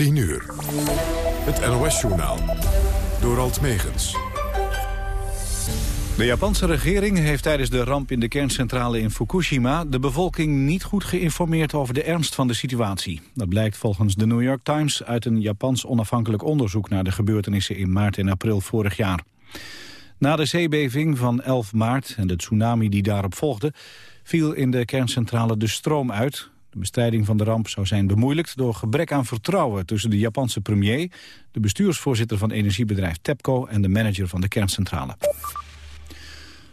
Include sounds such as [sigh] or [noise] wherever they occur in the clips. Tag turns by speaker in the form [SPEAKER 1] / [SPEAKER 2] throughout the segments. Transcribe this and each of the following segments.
[SPEAKER 1] 10 uur. Het NOS-journaal. Door Alt Megens.
[SPEAKER 2] De Japanse regering heeft tijdens de ramp in de kerncentrale in Fukushima... de bevolking niet goed geïnformeerd over de ernst van de situatie. Dat blijkt volgens de New York Times uit een Japans onafhankelijk onderzoek... naar de gebeurtenissen in maart en april vorig jaar. Na de zeebeving van 11 maart en de tsunami die daarop volgde... viel in de kerncentrale de stroom uit. De bestrijding van de ramp zou zijn bemoeilijkt door gebrek aan vertrouwen... tussen de Japanse premier, de bestuursvoorzitter van energiebedrijf TEPCO... en de manager van de kerncentrale.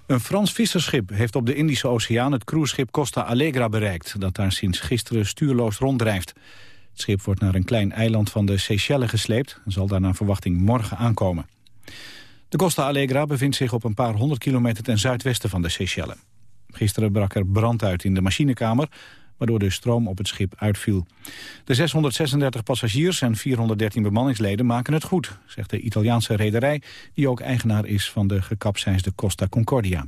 [SPEAKER 2] Een Frans visserschip heeft op de Indische Oceaan het cruiseschip Costa Allegra bereikt... dat daar sinds gisteren stuurloos ronddrijft. Het schip wordt naar een klein eiland van de Seychelles gesleept... en zal daar naar verwachting morgen aankomen. De Costa Allegra bevindt zich op een paar honderd kilometer ten zuidwesten van de Seychelles. Gisteren brak er brand uit in de machinekamer waardoor de stroom op het schip uitviel. De 636 passagiers en 413 bemanningsleden maken het goed, zegt de Italiaanse rederij, die ook eigenaar is van de gekapseisde Costa Concordia.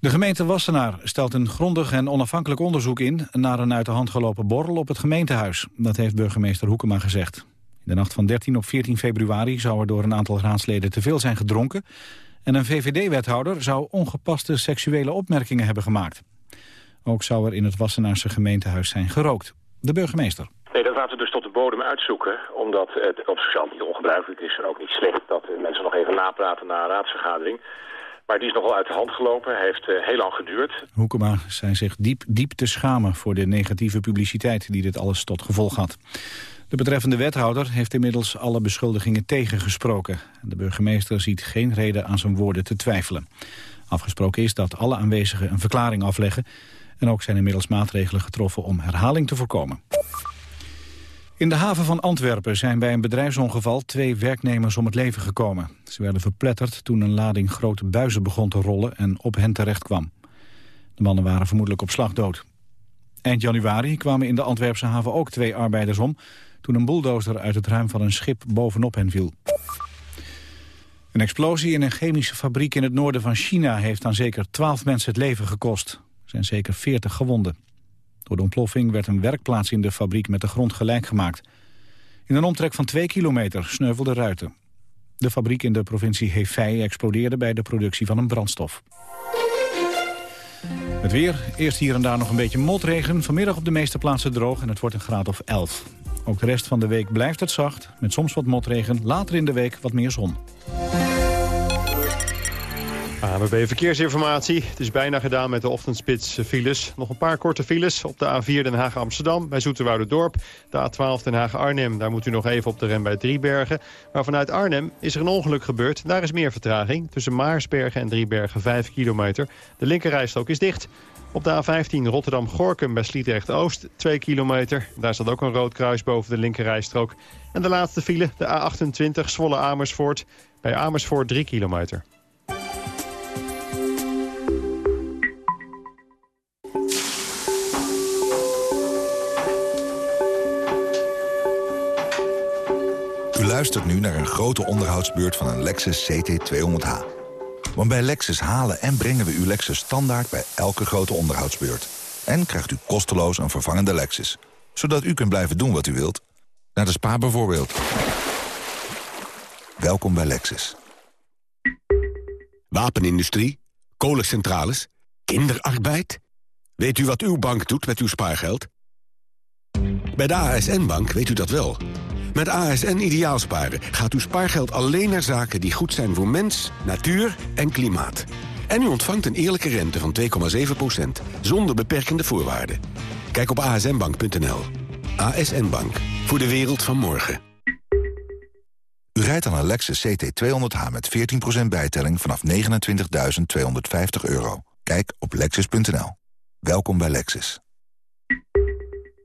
[SPEAKER 2] De gemeente Wassenaar stelt een grondig en onafhankelijk onderzoek in... naar een uit de hand gelopen borrel op het gemeentehuis. Dat heeft burgemeester Hoekema gezegd. In de nacht van 13 op 14 februari zou er door een aantal raadsleden te veel zijn gedronken... en een VVD-wethouder zou ongepaste seksuele opmerkingen hebben gemaakt. Ook zou er in het Wassenaarse gemeentehuis zijn gerookt. De burgemeester.
[SPEAKER 3] Nee, dat laten we dus tot de bodem uitzoeken. Omdat het op zichzelf niet ongebruikelijk is en ook niet slecht... dat mensen nog even napraten na een raadsvergadering. Maar die is nogal uit de hand gelopen. Heeft uh, heel lang geduurd.
[SPEAKER 2] Hoekema zijn zich diep, diep te schamen voor de negatieve publiciteit... die dit alles tot gevolg had. De betreffende wethouder heeft inmiddels alle beschuldigingen tegengesproken. De burgemeester ziet geen reden aan zijn woorden te twijfelen. Afgesproken is dat alle aanwezigen een verklaring afleggen... En ook zijn inmiddels maatregelen getroffen om herhaling te voorkomen. In de haven van Antwerpen zijn bij een bedrijfsongeval twee werknemers om het leven gekomen. Ze werden verpletterd toen een lading grote buizen begon te rollen en op hen terecht kwam. De mannen waren vermoedelijk op slag dood. Eind januari kwamen in de Antwerpse haven ook twee arbeiders om... toen een bulldozer uit het ruim van een schip bovenop hen viel. Een explosie in een chemische fabriek in het noorden van China... heeft aan zeker twaalf mensen het leven gekost zijn zeker 40 gewonden. Door de ontploffing werd een werkplaats in de fabriek met de grond gelijk gemaakt. In een omtrek van 2 kilometer sneuvelden ruiten. De fabriek in de provincie Hefei explodeerde bij de productie van een brandstof. Het weer, eerst hier en daar nog een beetje motregen. Vanmiddag op de meeste plaatsen droog en het wordt een graad of 11. Ook de rest van de week blijft het zacht, met soms wat motregen. Later in de week wat meer zon.
[SPEAKER 4] ANWB Verkeersinformatie. Het is bijna gedaan met de ochtendspits files. Nog een paar korte files op de A4 Den Haag-Amsterdam bij Dorp. De A12 Den Haag-Arnhem, daar moet u nog even op de rem bij Driebergen. Maar vanuit Arnhem is er een ongeluk gebeurd. Daar is meer vertraging. Tussen Maarsbergen en Driebergen 5 kilometer. De linkerrijstrook is dicht. Op de A15 Rotterdam-Gorkum bij Sliedrecht-Oost 2 kilometer. Daar staat ook een rood kruis boven de linkerrijstrook. En de laatste file, de A28 Zwolle-Amersfoort. Bij Amersfoort 3 kilometer.
[SPEAKER 5] Luistert nu naar een grote onderhoudsbeurt van een Lexus CT200H. Want bij Lexus halen en brengen we uw Lexus standaard bij elke grote onderhoudsbeurt. En krijgt u kosteloos een vervangende Lexus. Zodat u kunt blijven doen wat u wilt. Naar de spa bijvoorbeeld. Welkom bij Lexus.
[SPEAKER 6] Wapenindustrie, kolencentrales, kinderarbeid. Weet u wat uw bank doet met uw spaargeld? Bij de ASN-bank weet u dat wel... Met ASN Ideaalsparen gaat uw spaargeld alleen naar zaken die goed zijn voor mens, natuur en klimaat. En u ontvangt een eerlijke rente van 2,7%, zonder beperkende voorwaarden. Kijk op asnbank.nl. ASN Bank, voor de wereld van morgen.
[SPEAKER 5] U rijdt aan een Lexus CT200H met 14% bijtelling vanaf 29.250 euro. Kijk op lexus.nl. Welkom bij Lexus.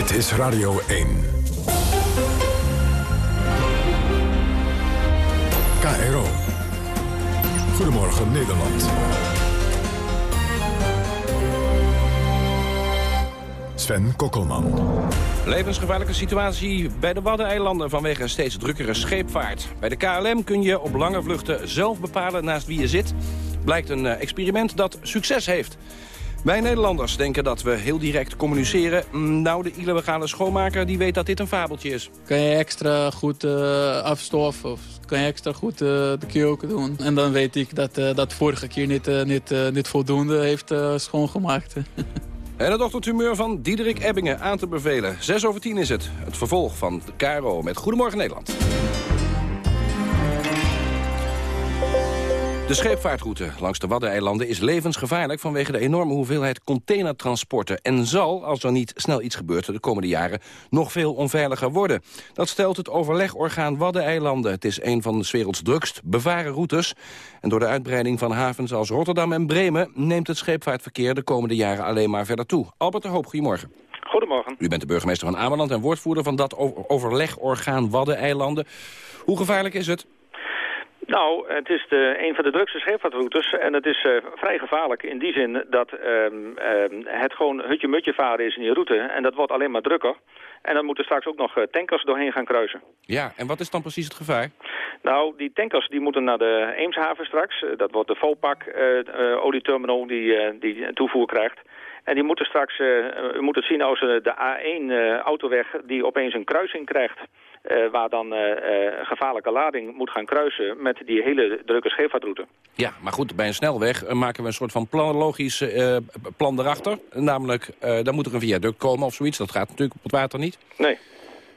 [SPEAKER 1] Dit is Radio 1. KRO. Goedemorgen Nederland. Sven Kokkelman.
[SPEAKER 7] Levensgevaarlijke situatie bij de Waddeneilanden vanwege een steeds drukkere scheepvaart. Bij de KLM kun je op lange vluchten zelf bepalen naast wie je zit. Blijkt een eh, experiment dat succes heeft. Wij Nederlanders denken dat we heel direct communiceren. Mm, Nou, de illegale schoonmaker die weet dat dit een fabeltje is.
[SPEAKER 8] Kan je extra goed uh, afstoffen of kan je extra goed uh, de keuken doen. En dan weet ik dat uh, dat vorige keer niet, niet, niet voldoende heeft schoongemaakt. [laughs]
[SPEAKER 7] En het ochtendhumeur van Diederik Ebbingen aan te bevelen. 6 over 10 is het. Het vervolg van de KRO met Goedemorgen Nederland. De scheepvaartroute langs de Waddeneilanden is levensgevaarlijk... vanwege de enorme hoeveelheid containertransporten... en zal, als er niet snel iets gebeurt de komende jaren... nog veel onveiliger worden. Dat stelt het overlegorgaan Waddeneilanden. Het is een van de werelds drukst bevaren routes. En door de uitbreiding van havens als Rotterdam en Bremen... neemt het scheepvaartverkeer de komende jaren alleen maar verder toe. Albert de Hoop, goedemorgen.
[SPEAKER 9] Goedemorgen.
[SPEAKER 7] U bent de burgemeester van Ameland en woordvoerder van dat overlegorgaan Waddeneilanden. Hoe gevaarlijk is het?
[SPEAKER 9] Nou, het is de, een van de drukste scheepvaartroutes en het is uh, vrij gevaarlijk in die zin dat um, um, het gewoon hutje-mutje varen is in die route en dat wordt alleen maar drukker. En dan moeten straks ook nog uh, tankers doorheen gaan kruisen.
[SPEAKER 7] Ja, en wat is dan precies het gevaar?
[SPEAKER 9] Nou, die tankers die moeten naar de Eemshaven straks. Uh, dat wordt de Volpak olieterminal die, die toevoer krijgt. En die moeten straks, u moet het zien als de A1-autoweg die opeens een kruising krijgt. Uh, waar dan uh, uh, gevaarlijke lading moet gaan kruisen met die hele drukke scheepvaartroute.
[SPEAKER 7] Ja, maar goed, bij een snelweg maken we een soort van planologisch plan erachter. Namelijk, dan moet er een viaduct komen of zoiets. Dat gaat natuurlijk op het water niet.
[SPEAKER 9] Nee.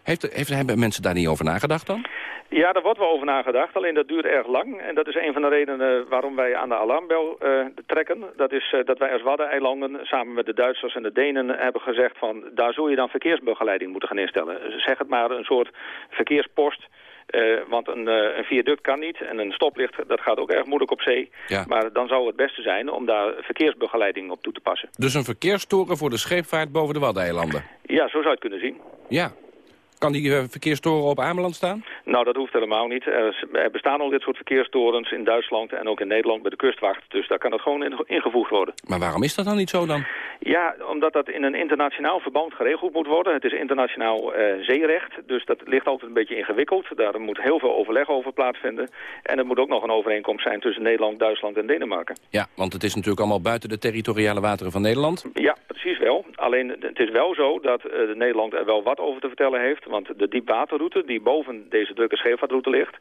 [SPEAKER 7] Heeft, heeft, hebben mensen daar niet over nagedacht dan?
[SPEAKER 9] Ja, daar wordt wel over nagedacht, alleen dat duurt erg lang. En dat is een van de redenen waarom wij aan de alarmbel uh, trekken. Dat is uh, dat wij als Waddeneilanden samen met de Duitsers en de Denen hebben gezegd van... daar zul je dan verkeersbegeleiding moeten gaan instellen. Zeg het maar een soort verkeerspost... Uh, want een, uh, een, viaduct kan niet en een stoplicht dat gaat ook erg moeilijk op zee.
[SPEAKER 7] Ja.
[SPEAKER 9] Maar dan zou het beste zijn om daar verkeersbegeleiding op toe te passen.
[SPEAKER 7] Dus een verkeerstoren voor de scheepvaart boven de Waddeneilanden?
[SPEAKER 9] Ja, zo zou je het kunnen zien.
[SPEAKER 7] Ja, kan die uh, verkeerstoren op Ameland staan?
[SPEAKER 9] Nou, dat hoeft helemaal niet. Er bestaan al dit soort verkeerstorens in Duitsland en ook in Nederland bij de kustwacht. Dus daar kan dat gewoon in, ingevoegd worden.
[SPEAKER 7] Maar waarom is dat dan niet zo dan?
[SPEAKER 9] Ja, omdat dat in een internationaal verband geregeld moet worden. Het is internationaal uh, zeerecht, dus dat ligt altijd een beetje ingewikkeld. Daar moet heel veel overleg over plaatsvinden. En er moet ook nog een overeenkomst zijn tussen Nederland, Duitsland en Denemarken.
[SPEAKER 7] Ja, want het is natuurlijk allemaal buiten de territoriale wateren van Nederland.
[SPEAKER 9] Ja, precies wel. Alleen het is wel zo dat uh, Nederland er wel wat over te vertellen heeft. Want de diepwaterroute die boven deze drukke scheepvaartroute ligt,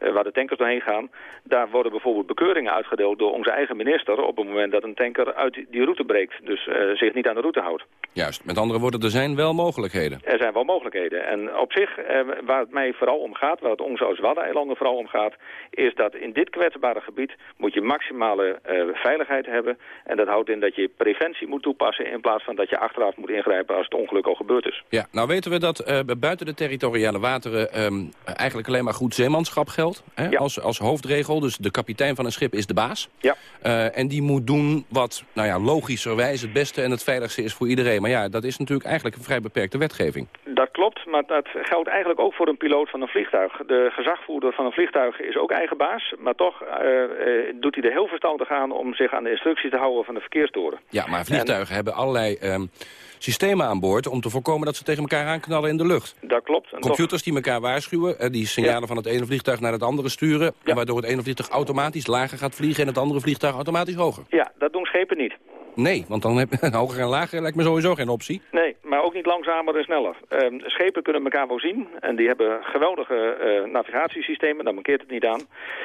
[SPEAKER 9] uh, waar de tankers doorheen gaan, daar worden bijvoorbeeld bekeuringen uitgedeeld door onze eigen minister op het moment dat een tanker uit die route breekt. Dus uh, zich niet aan de route houdt.
[SPEAKER 7] Juist, met andere woorden, er zijn wel mogelijkheden.
[SPEAKER 9] Er zijn wel mogelijkheden. En op zich, uh, waar het mij vooral om gaat, waar het ons als Waddeneilanden vooral om gaat, is dat in dit kwetsbare gebied moet je maximale veiligheid hebben. En dat houdt in dat je preventie moet toepassen in plaats van dat je achteraf moet ingrijpen als het ongeluk al gebeurd is.
[SPEAKER 7] Ja, nou weten we dat buiten de territoriale wateren um, eigenlijk alleen maar goed zeemanschap geldt. Hè?
[SPEAKER 9] Ja.
[SPEAKER 7] Als, als hoofdregel, dus de kapitein van een schip is de baas.
[SPEAKER 9] Ja.
[SPEAKER 7] Uh, en die moet doen wat, nou ja, logischerwijs het beste en het veiligste is voor iedereen. Maar ja, dat is natuurlijk eigenlijk een vrij beperkte wetgeving.
[SPEAKER 9] Dat klopt, maar dat geldt eigenlijk ook voor een piloot van een vliegtuig. De gezagvoerder van een vliegtuig is ook eigen baas, maar toch uh, uh, doet hij er heel verstandig aan om zich aan de instructies te houden van de verkeerstoren.
[SPEAKER 7] Ja, maar vliegtuigen en... hebben allerlei... Um, systemen aan boord om te voorkomen dat ze tegen elkaar aanknallen in de lucht.
[SPEAKER 9] Dat klopt. En
[SPEAKER 7] Computers die elkaar waarschuwen, die signalen ja. van het ene vliegtuig naar het andere sturen...
[SPEAKER 9] Ja.
[SPEAKER 7] waardoor het ene vliegtuig automatisch lager gaat vliegen... en het andere vliegtuig automatisch hoger.
[SPEAKER 9] Ja, dat doen schepen niet.
[SPEAKER 7] Nee, want dan heb je hoger en lager lijkt me sowieso geen optie.
[SPEAKER 9] Nee, maar ook niet langzamer en sneller. Um, schepen kunnen elkaar wel zien en die hebben geweldige uh, navigatiesystemen, daar mankeert het niet aan.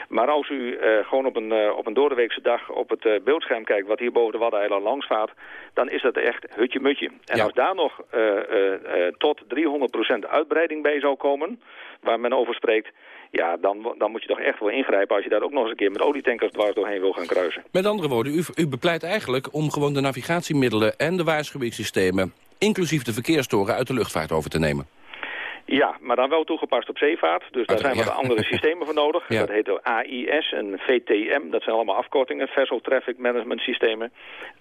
[SPEAKER 9] Maar als u uh, gewoon op een, uh, op een doordeweekse dag op het beeldscherm kijkt wat hier boven de Waddeneilanden langs vaart, dan is dat echt hutje-mutje. En
[SPEAKER 7] Ja.
[SPEAKER 9] als daar nog tot 300% uitbreiding bij zou komen, waar men over spreekt, ja, dan, dan moet je toch echt wel ingrijpen als je daar ook nog eens een keer met olietankers dwars doorheen wil gaan kruisen.
[SPEAKER 7] Met andere woorden, u, u bepleit eigenlijk om gewoon de navigatiemiddelen en de waarschuwingssystemen, inclusief de verkeerstoren, uit de luchtvaart over te nemen.
[SPEAKER 9] Ja, maar dan wel toegepast op zeevaart. Dus daar zijn wat andere [laughs] systemen voor nodig. Dat heet AIS en VTM. Dat zijn allemaal afkortingen, Vessel Traffic Management Systemen.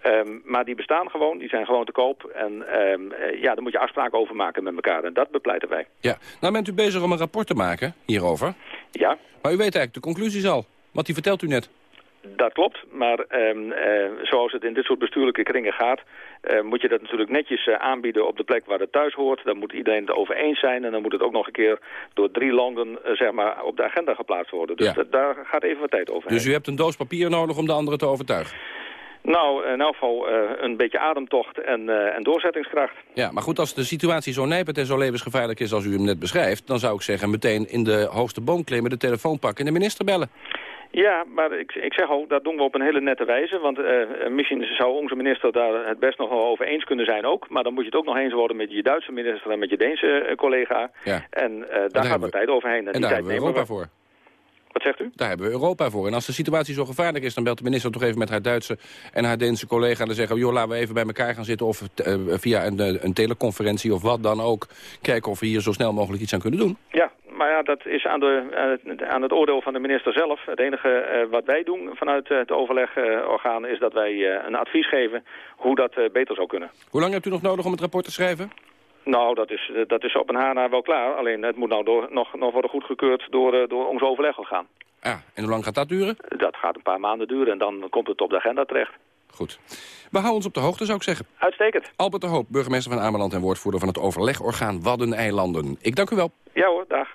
[SPEAKER 9] Ehm, maar die bestaan gewoon, die zijn gewoon te koop. En ehm, eh, ja, daar moet je afspraken over maken met elkaar. En dat bepleiten wij.
[SPEAKER 7] Ja, nou bent u bezig om een rapport te maken hierover.
[SPEAKER 9] Ja.
[SPEAKER 7] Maar u weet eigenlijk de conclusies al. Want die vertelt u net.
[SPEAKER 9] Dat klopt, maar um, zoals het in dit soort bestuurlijke kringen gaat... Uh, moet je dat natuurlijk netjes uh, aanbieden op de plek waar het thuis hoort. Dan moet iedereen het over eens zijn en dan moet het ook nog een keer door drie landen zeg maar, op de agenda geplaatst worden. Dus ja. daar gaat even wat tijd over.
[SPEAKER 7] Dus u hebt een doos papier nodig om de anderen te overtuigen?
[SPEAKER 9] Nou, in elk geval een beetje ademtocht en, en doorzettingskracht.
[SPEAKER 7] Ja, maar goed, als de situatie zo nijpend en zo levensgevaarlijk is als u hem net beschrijft... dan zou ik zeggen meteen in de hoogste boom klimmen, de telefoon pakken en de minister bellen.
[SPEAKER 9] Ja, maar ik, ik zeg ook, dat doen we op een hele nette wijze. Want uh, misschien zou onze minister daar het best nog wel over eens kunnen zijn ook. Maar dan moet je het ook nog eens worden met je Duitse minister en met je Deense uh, collega.
[SPEAKER 7] Ja.
[SPEAKER 9] En uh, daar, daar gaat wat tijd overheen.
[SPEAKER 7] En,
[SPEAKER 9] en
[SPEAKER 7] daar
[SPEAKER 9] tijd
[SPEAKER 7] hebben we Europa voor.
[SPEAKER 9] Wat zegt u?
[SPEAKER 7] Daar hebben we Europa voor. En als de situatie zo gevaarlijk is, dan belt de minister toch even met haar Duitse en haar Deense collega. En dan zeggen joh, laten we even bij elkaar gaan zitten of via een, een teleconferentie of wat dan ook. Kijken of we hier zo snel mogelijk iets aan kunnen doen.
[SPEAKER 9] Ja, maar ja, dat is aan, de, uh, aan het oordeel van de minister zelf. Het enige uh, wat wij doen vanuit uh, het overlegorgaan is dat wij een advies geven hoe dat beter zou kunnen.
[SPEAKER 7] Hoe lang hebt u nog nodig om het rapport te schrijven?
[SPEAKER 9] Nou, dat is, dat is op een haar na wel klaar. Alleen het moet nou door, nog, nog worden goedgekeurd door, door ons overlegorgaan.
[SPEAKER 7] Ah, en hoe lang gaat dat duren?
[SPEAKER 9] Dat gaat een paar maanden duren en dan komt het op de agenda terecht.
[SPEAKER 7] Goed. We houden ons op de hoogte, zou ik zeggen.
[SPEAKER 9] Uitstekend.
[SPEAKER 7] Albert de Hoop, burgemeester van Ameland en woordvoerder van het overlegorgaan Waddeneilanden. Ik dank u wel.
[SPEAKER 9] Ja hoor, dag.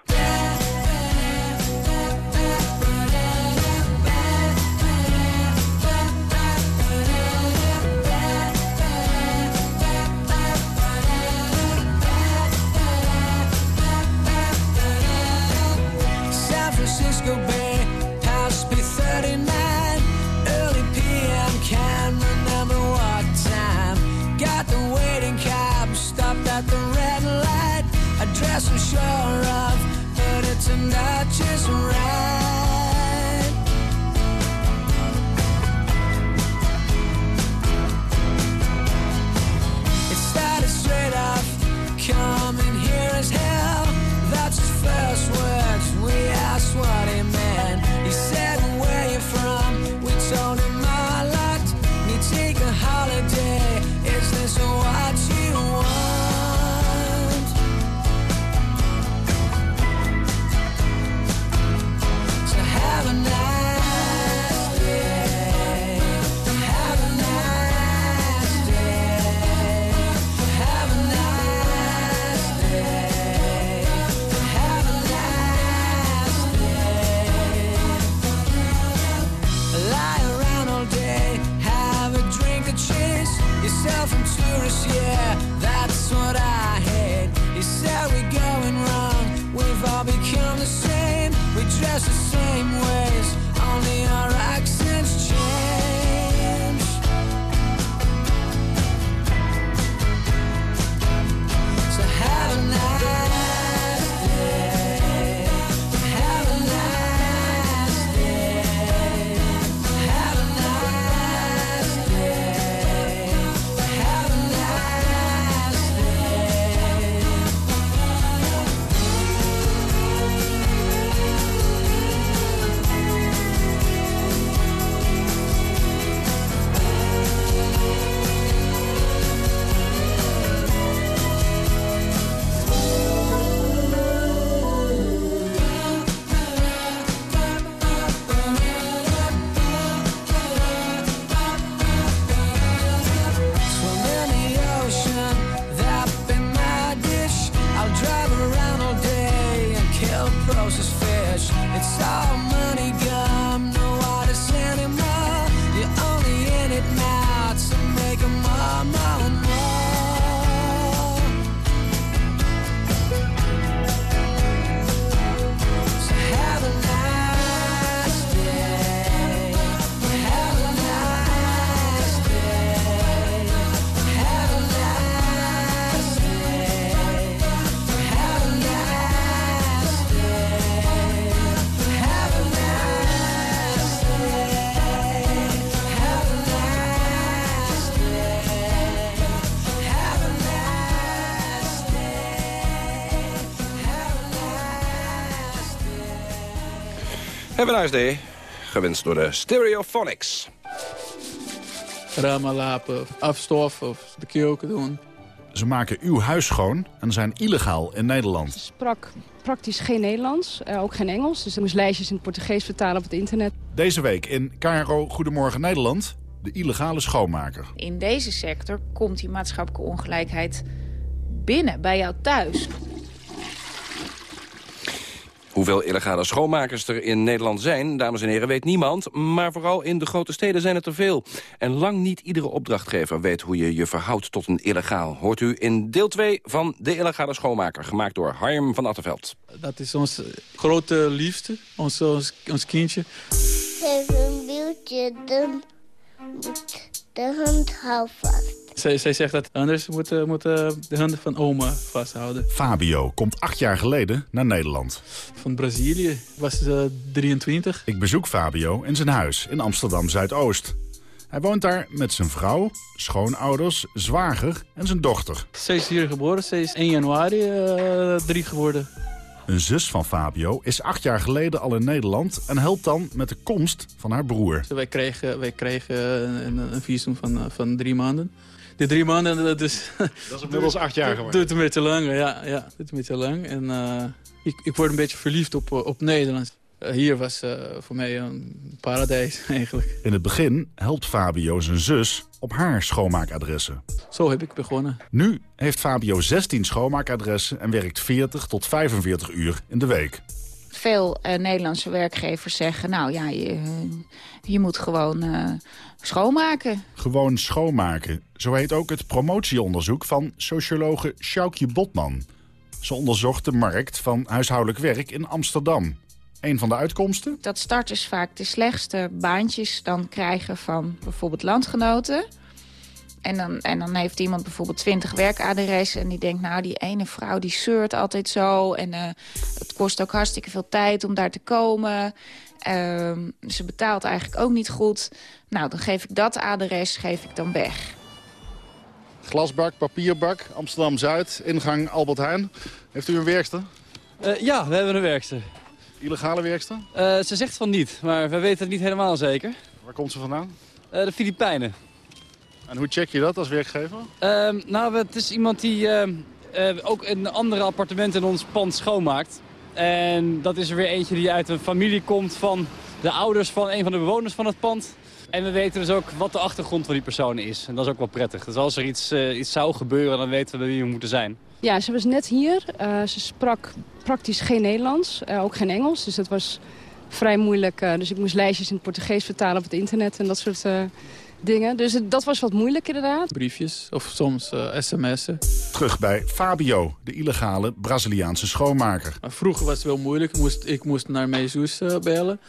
[SPEAKER 10] I'm sure of, but it's not just right. The same ways, Have a nice day.
[SPEAKER 7] Gewenst door de Stereophonics.
[SPEAKER 8] Ramen lapen, afstoffen of de keuken doen.
[SPEAKER 11] Ze maken uw huis schoon en zijn illegaal in Nederland.
[SPEAKER 12] sprak praktisch geen Nederlands, eh, ook geen Engels. Dus ze moest lijstjes in het Portugees vertalen op het internet.
[SPEAKER 11] Deze week in KRO Goedemorgen Nederland... de illegale schoonmaker.
[SPEAKER 13] In deze sector komt die maatschappelijke ongelijkheid binnen, bij jou thuis.
[SPEAKER 7] Hoeveel illegale schoonmakers er in Nederland zijn, dames en heren, weet niemand. Maar vooral in de grote steden zijn het er veel. En lang niet iedere opdrachtgever weet hoe je je verhoudt tot een illegaal. Hoort u in deel 2 van De Illegale Schoonmaker, gemaakt door Harm van Attenveld.
[SPEAKER 8] Dat is ons grote liefde, ons, ons, ons kindje.
[SPEAKER 14] Geef een wieltje, dan moet de hand hou vast.
[SPEAKER 8] Zij, zij zegt dat anders moeten moeten de handen van oma vasthouden.
[SPEAKER 11] Fabio komt acht jaar geleden naar Nederland.
[SPEAKER 8] Van Brazilië was ze 23.
[SPEAKER 11] Ik bezoek Fabio in zijn huis in Amsterdam-Zuidoost. Hij woont daar met zijn vrouw, schoonouders, zwager en zijn dochter.
[SPEAKER 8] Zij is hier geboren, zij is 1 januari eh, drie geworden.
[SPEAKER 11] Een zus van Fabio is acht jaar geleden al in Nederland... en helpt dan met de komst van haar broer.
[SPEAKER 8] Wij kregen, wij kregen een, een visum van, eh, van drie maanden. Die drie maanden, dat is...
[SPEAKER 15] Dat is inmiddels acht jaar geworden.
[SPEAKER 8] Doet een beetje lang, ja. ja doet een beetje lang. En eh, ik, ik word een beetje verliefd op, eh, op Nederland. Eh, hier was eh, voor mij een paradijs [laughs] eigenlijk.
[SPEAKER 11] In het begin helpt Fabio zijn zus op haar schoonmaakadressen.
[SPEAKER 8] Zo heb ik begonnen.
[SPEAKER 11] Nu heeft Fabio 16 schoonmaakadressen en werkt 40 tot 45 uur in de week.
[SPEAKER 13] Veel eh, Nederlandse werkgevers zeggen, nou ja, je, je moet gewoon eh, schoonmaken.
[SPEAKER 11] Gewoon schoonmaken. Zo heet ook het promotieonderzoek van sociologe Sjoukje Botman. Ze onderzocht de markt van huishoudelijk werk in Amsterdam. Een van de uitkomsten?
[SPEAKER 13] Dat starters vaak de slechtste baantjes dan krijgen van bijvoorbeeld landgenoten. En dan, en dan heeft iemand bijvoorbeeld 20 werkadressen en die denkt, nou die ene vrouw die zeurt altijd zo. En eh, het kost ook hartstikke veel tijd om daar te komen. Ehm, ze betaalt eigenlijk ook niet goed. Nou, dan geef ik dat adres geef ik dan weg.
[SPEAKER 11] Glasbak, papierbak, Amsterdam-Zuid, ingang Albert Heijn. Heeft u een werkster?
[SPEAKER 16] Eh, ja, we hebben een werkster.
[SPEAKER 11] Illegale werkster?
[SPEAKER 16] Eh, ze zegt van niet, maar we weten het niet helemaal zeker.
[SPEAKER 11] Waar komt ze vandaan?
[SPEAKER 16] Eh, de Filipijnen.
[SPEAKER 11] En hoe check je dat als werkgever?
[SPEAKER 16] Ehm, nou, het is iemand die ehm, eh, ook een andere appartement in ons pand schoonmaakt. En dat is er weer eentje die uit een familie komt van de ouders van een van de bewoners van het pand. En we weten dus ook wat de achtergrond van die persoon is. En dat is ook wel prettig. Dus als er iets, eh, iets zou gebeuren, dan weten we wie we moeten zijn.
[SPEAKER 12] Ja, ze was net hier. Eh, ze sprak praktisch geen Nederlands, eh, ook geen Engels. Dus dat was vrij moeilijk. eh, dus ik moest lijstjes in het Portugees vertalen op het internet en dat soort eh, dingen. Dus het- dat was wat moeilijk inderdaad.
[SPEAKER 8] Briefjes of soms eh, sms'en.
[SPEAKER 11] Terug bij Fabio, de illegale Braziliaanse schoonmaker.
[SPEAKER 8] Vroeger was het wel moeilijk. Ik moest, ik moest naar mijn zus eh, bellen.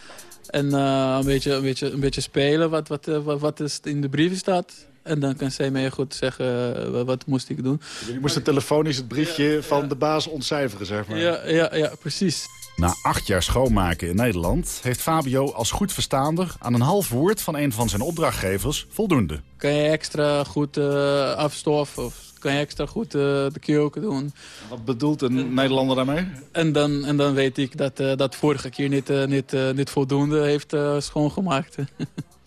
[SPEAKER 8] En eh, een, beetje, een, beetje, een beetje spelen wat, wat, wat, wat is in de brieven staat. En dan kan zij mij goed zeggen wat, wat moest ik doen.
[SPEAKER 11] Jullie moesten telefonisch het briefje van de baas ontcijferen, zeg maar.
[SPEAKER 8] Ja, ja, ja, precies.
[SPEAKER 11] Na acht jaar schoonmaken in Nederland heeft Fabio als goed verstaander aan een half woord van een van zijn opdrachtgevers voldoende.
[SPEAKER 8] Kan je extra goed eh, afstoffen of kan je extra goed eh, de keuken doen.
[SPEAKER 11] Wat bedoelt een Nederlander daarmee?
[SPEAKER 8] En dan, en dan weet ik dat uh, dat vorige keer niet, uh, niet, uh, niet voldoende heeft uh, schoongemaakt. [laughs]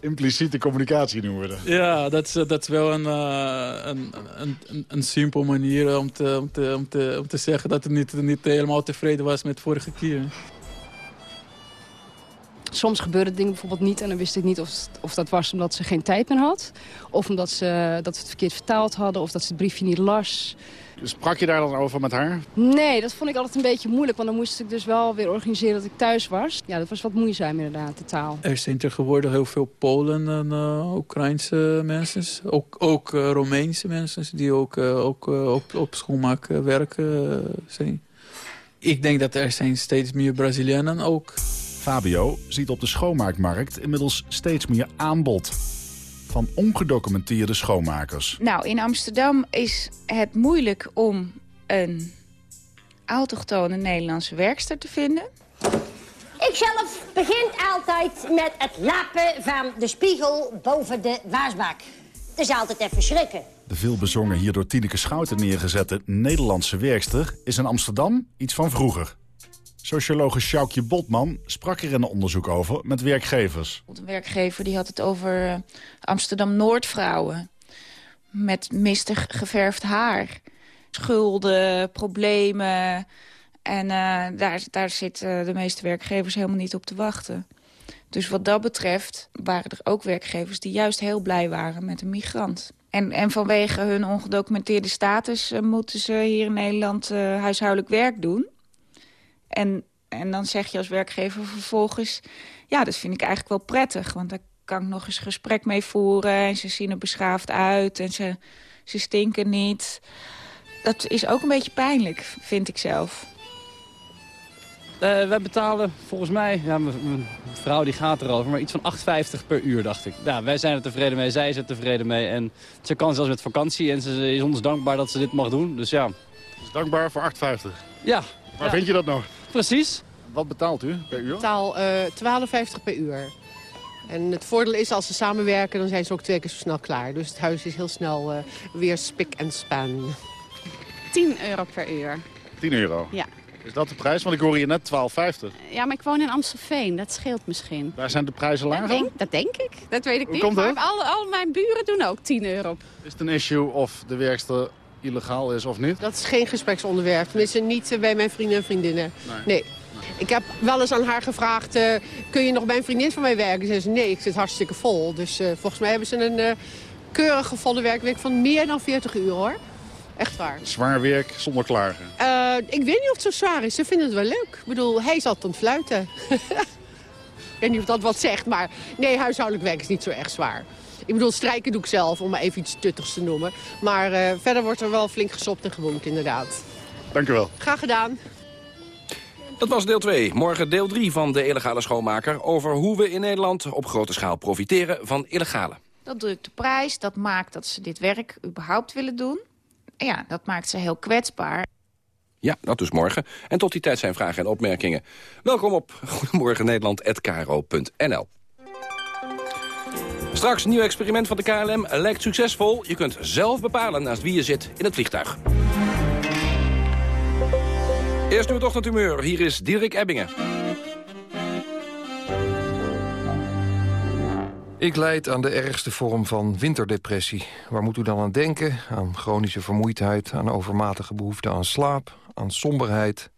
[SPEAKER 11] Impliciete communicatie noemen we dat.
[SPEAKER 8] Ja, dat is, dat is wel een, een, een, een, een simpel manier om te, om, te, om, te, om te zeggen dat het niet, niet helemaal tevreden was met vorige keer.
[SPEAKER 12] Soms gebeurde dingen bijvoorbeeld niet en dan wist ik niet of, of dat was omdat ze geen tijd meer had. Of omdat ze dat we het verkeerd vertaald hadden of dat ze het briefje niet las.
[SPEAKER 11] Dus sprak je daar dan over met haar?
[SPEAKER 12] Nee, dat vond ik altijd een beetje moeilijk. Want dan moest ik dus wel weer organiseren dat ik thuis was. Ja, dat was wat moeizaam inderdaad, de taal.
[SPEAKER 8] Er zijn tegenwoordig heel veel Polen en uh, Oekraïnse mensen. Ook, ook uh, Romeinse mensen die ook, uh, ook op, op schoonmaak werken zijn. Ik denk dat er zijn steeds meer Brazilianen ook.
[SPEAKER 11] Fabio ziet op de schoonmaakmarkt inmiddels steeds meer aanbod van ongedocumenteerde schoonmakers.
[SPEAKER 13] Nou, in Amsterdam is het moeilijk om een autochtone Nederlandse werkster te vinden.
[SPEAKER 3] Ik zelf begin altijd met het lappen van de spiegel boven de wasbak. Het is altijd even schrikken.
[SPEAKER 11] De veelbezongen hier door Tineke Schouten neergezette Nederlandse werkster... is in Amsterdam iets van vroeger. Sociologe Sjoukje Botman sprak er in een onderzoek over met werkgevers.
[SPEAKER 13] Een werkgever die had het over uh, Amsterdam-Noordvrouwen. Met mistig geverfd haar. Schulden, problemen. En uh, daar, daar zitten de meeste werkgevers helemaal niet op te wachten. Dus wat dat betreft waren er ook werkgevers die juist heel blij waren met een migrant. En, en vanwege hun ongedocumenteerde status moeten ze hier in Nederland huishoudelijk werk doen. En, en dan zeg je als werkgever vervolgens... ja, dat vind ik eigenlijk wel prettig, want daar kan ik nog eens gesprek mee voeren... en ze zien er beschaafd uit en ze, ze stinken niet. Dat is ook een beetje pijnlijk, vind ik zelf.
[SPEAKER 16] Uh, wij betalen volgens mij, ja, mijn vrouw die gaat erover, maar iets van 8,50 per uur, dacht ik. Ja, wij zijn er tevreden mee, zij is er tevreden mee. En ze kan zelfs met vakantie en ze is ons dankbaar dat ze dit mag doen. Dus ja.
[SPEAKER 11] Dus dankbaar voor 8,50?
[SPEAKER 16] Ja.
[SPEAKER 11] Waar
[SPEAKER 16] ja.
[SPEAKER 11] vind je dat nog?
[SPEAKER 16] Precies.
[SPEAKER 11] Wat betaalt u per uur?
[SPEAKER 17] Ik betaal uh, 12,50 per uur. En het voordeel is, als ze samenwerken, dan zijn ze ook twee keer zo snel klaar. Dus het huis is heel snel uh, weer spik en span.
[SPEAKER 18] 10 euro per uur.
[SPEAKER 11] 10 euro?
[SPEAKER 18] Ja.
[SPEAKER 11] Is dat de prijs? Want ik hoor hier net 12,50.
[SPEAKER 18] Ja, maar ik woon in Amstelveen. Dat scheelt misschien.
[SPEAKER 11] Waar zijn de prijzen lager?
[SPEAKER 18] Dat denk, dat denk ik. Dat weet ik
[SPEAKER 11] Hoe
[SPEAKER 18] niet.
[SPEAKER 11] komt?
[SPEAKER 18] Maar al, al mijn buren doen ook 10 euro.
[SPEAKER 11] Is het een issue of de werkster illegaal is of niet?
[SPEAKER 17] Dat is geen gespreksonderwerp. Tenminste, niet bij mijn vrienden en vriendinnen.
[SPEAKER 11] Nee.
[SPEAKER 17] nee. Ik heb wel eens aan haar gevraagd, uh, kun je nog bij een vriendin van mij werken? Ze zei nee, ik zit hartstikke vol. Dus uh, volgens mij hebben ze een uh, keurig gevonden werkweek van meer dan 40 uur hoor. Echt waar.
[SPEAKER 11] Zwaar werk zonder klagen?
[SPEAKER 17] Ik weet niet of het zo zwaar is. Ze vinden het wel leuk. Ik bedoel, hij zat aan het fluiten. [laughs] ik weet niet of dat wat zegt, maar nee, huishoudelijk werk is niet zo echt zwaar. Ik bedoel, strijken doe ik zelf, om maar even iets tuttigs te noemen. Maar uh, verder wordt er wel flink gesopt en gewoond, inderdaad.
[SPEAKER 11] Dank u wel.
[SPEAKER 17] Graag gedaan.
[SPEAKER 7] Dat was deel 2. Morgen deel 3 van de illegale schoonmaker... over hoe we in Nederland op grote schaal profiteren van illegale.
[SPEAKER 13] Dat drukt de prijs, dat maakt dat ze dit werk überhaupt willen doen. Ja, dat maakt ze heel kwetsbaar.
[SPEAKER 7] Ja, dat dus morgen. En tot die tijd zijn vragen en opmerkingen. Welkom op [laughs] Goedemorgen Nederland@kro.nl. Straks een nieuw experiment van de KLM lijkt succesvol. Je kunt zelf bepalen naast wie je zit in het vliegtuig. Eerst nu het ochtendhumeur. Hier is Dirk Ebbingen.
[SPEAKER 19] Ik leid aan de ergste vorm van winterdepressie. Waar moet u dan aan denken? Aan chronische vermoeidheid, aan overmatige behoefte aan slaap, aan somberheid,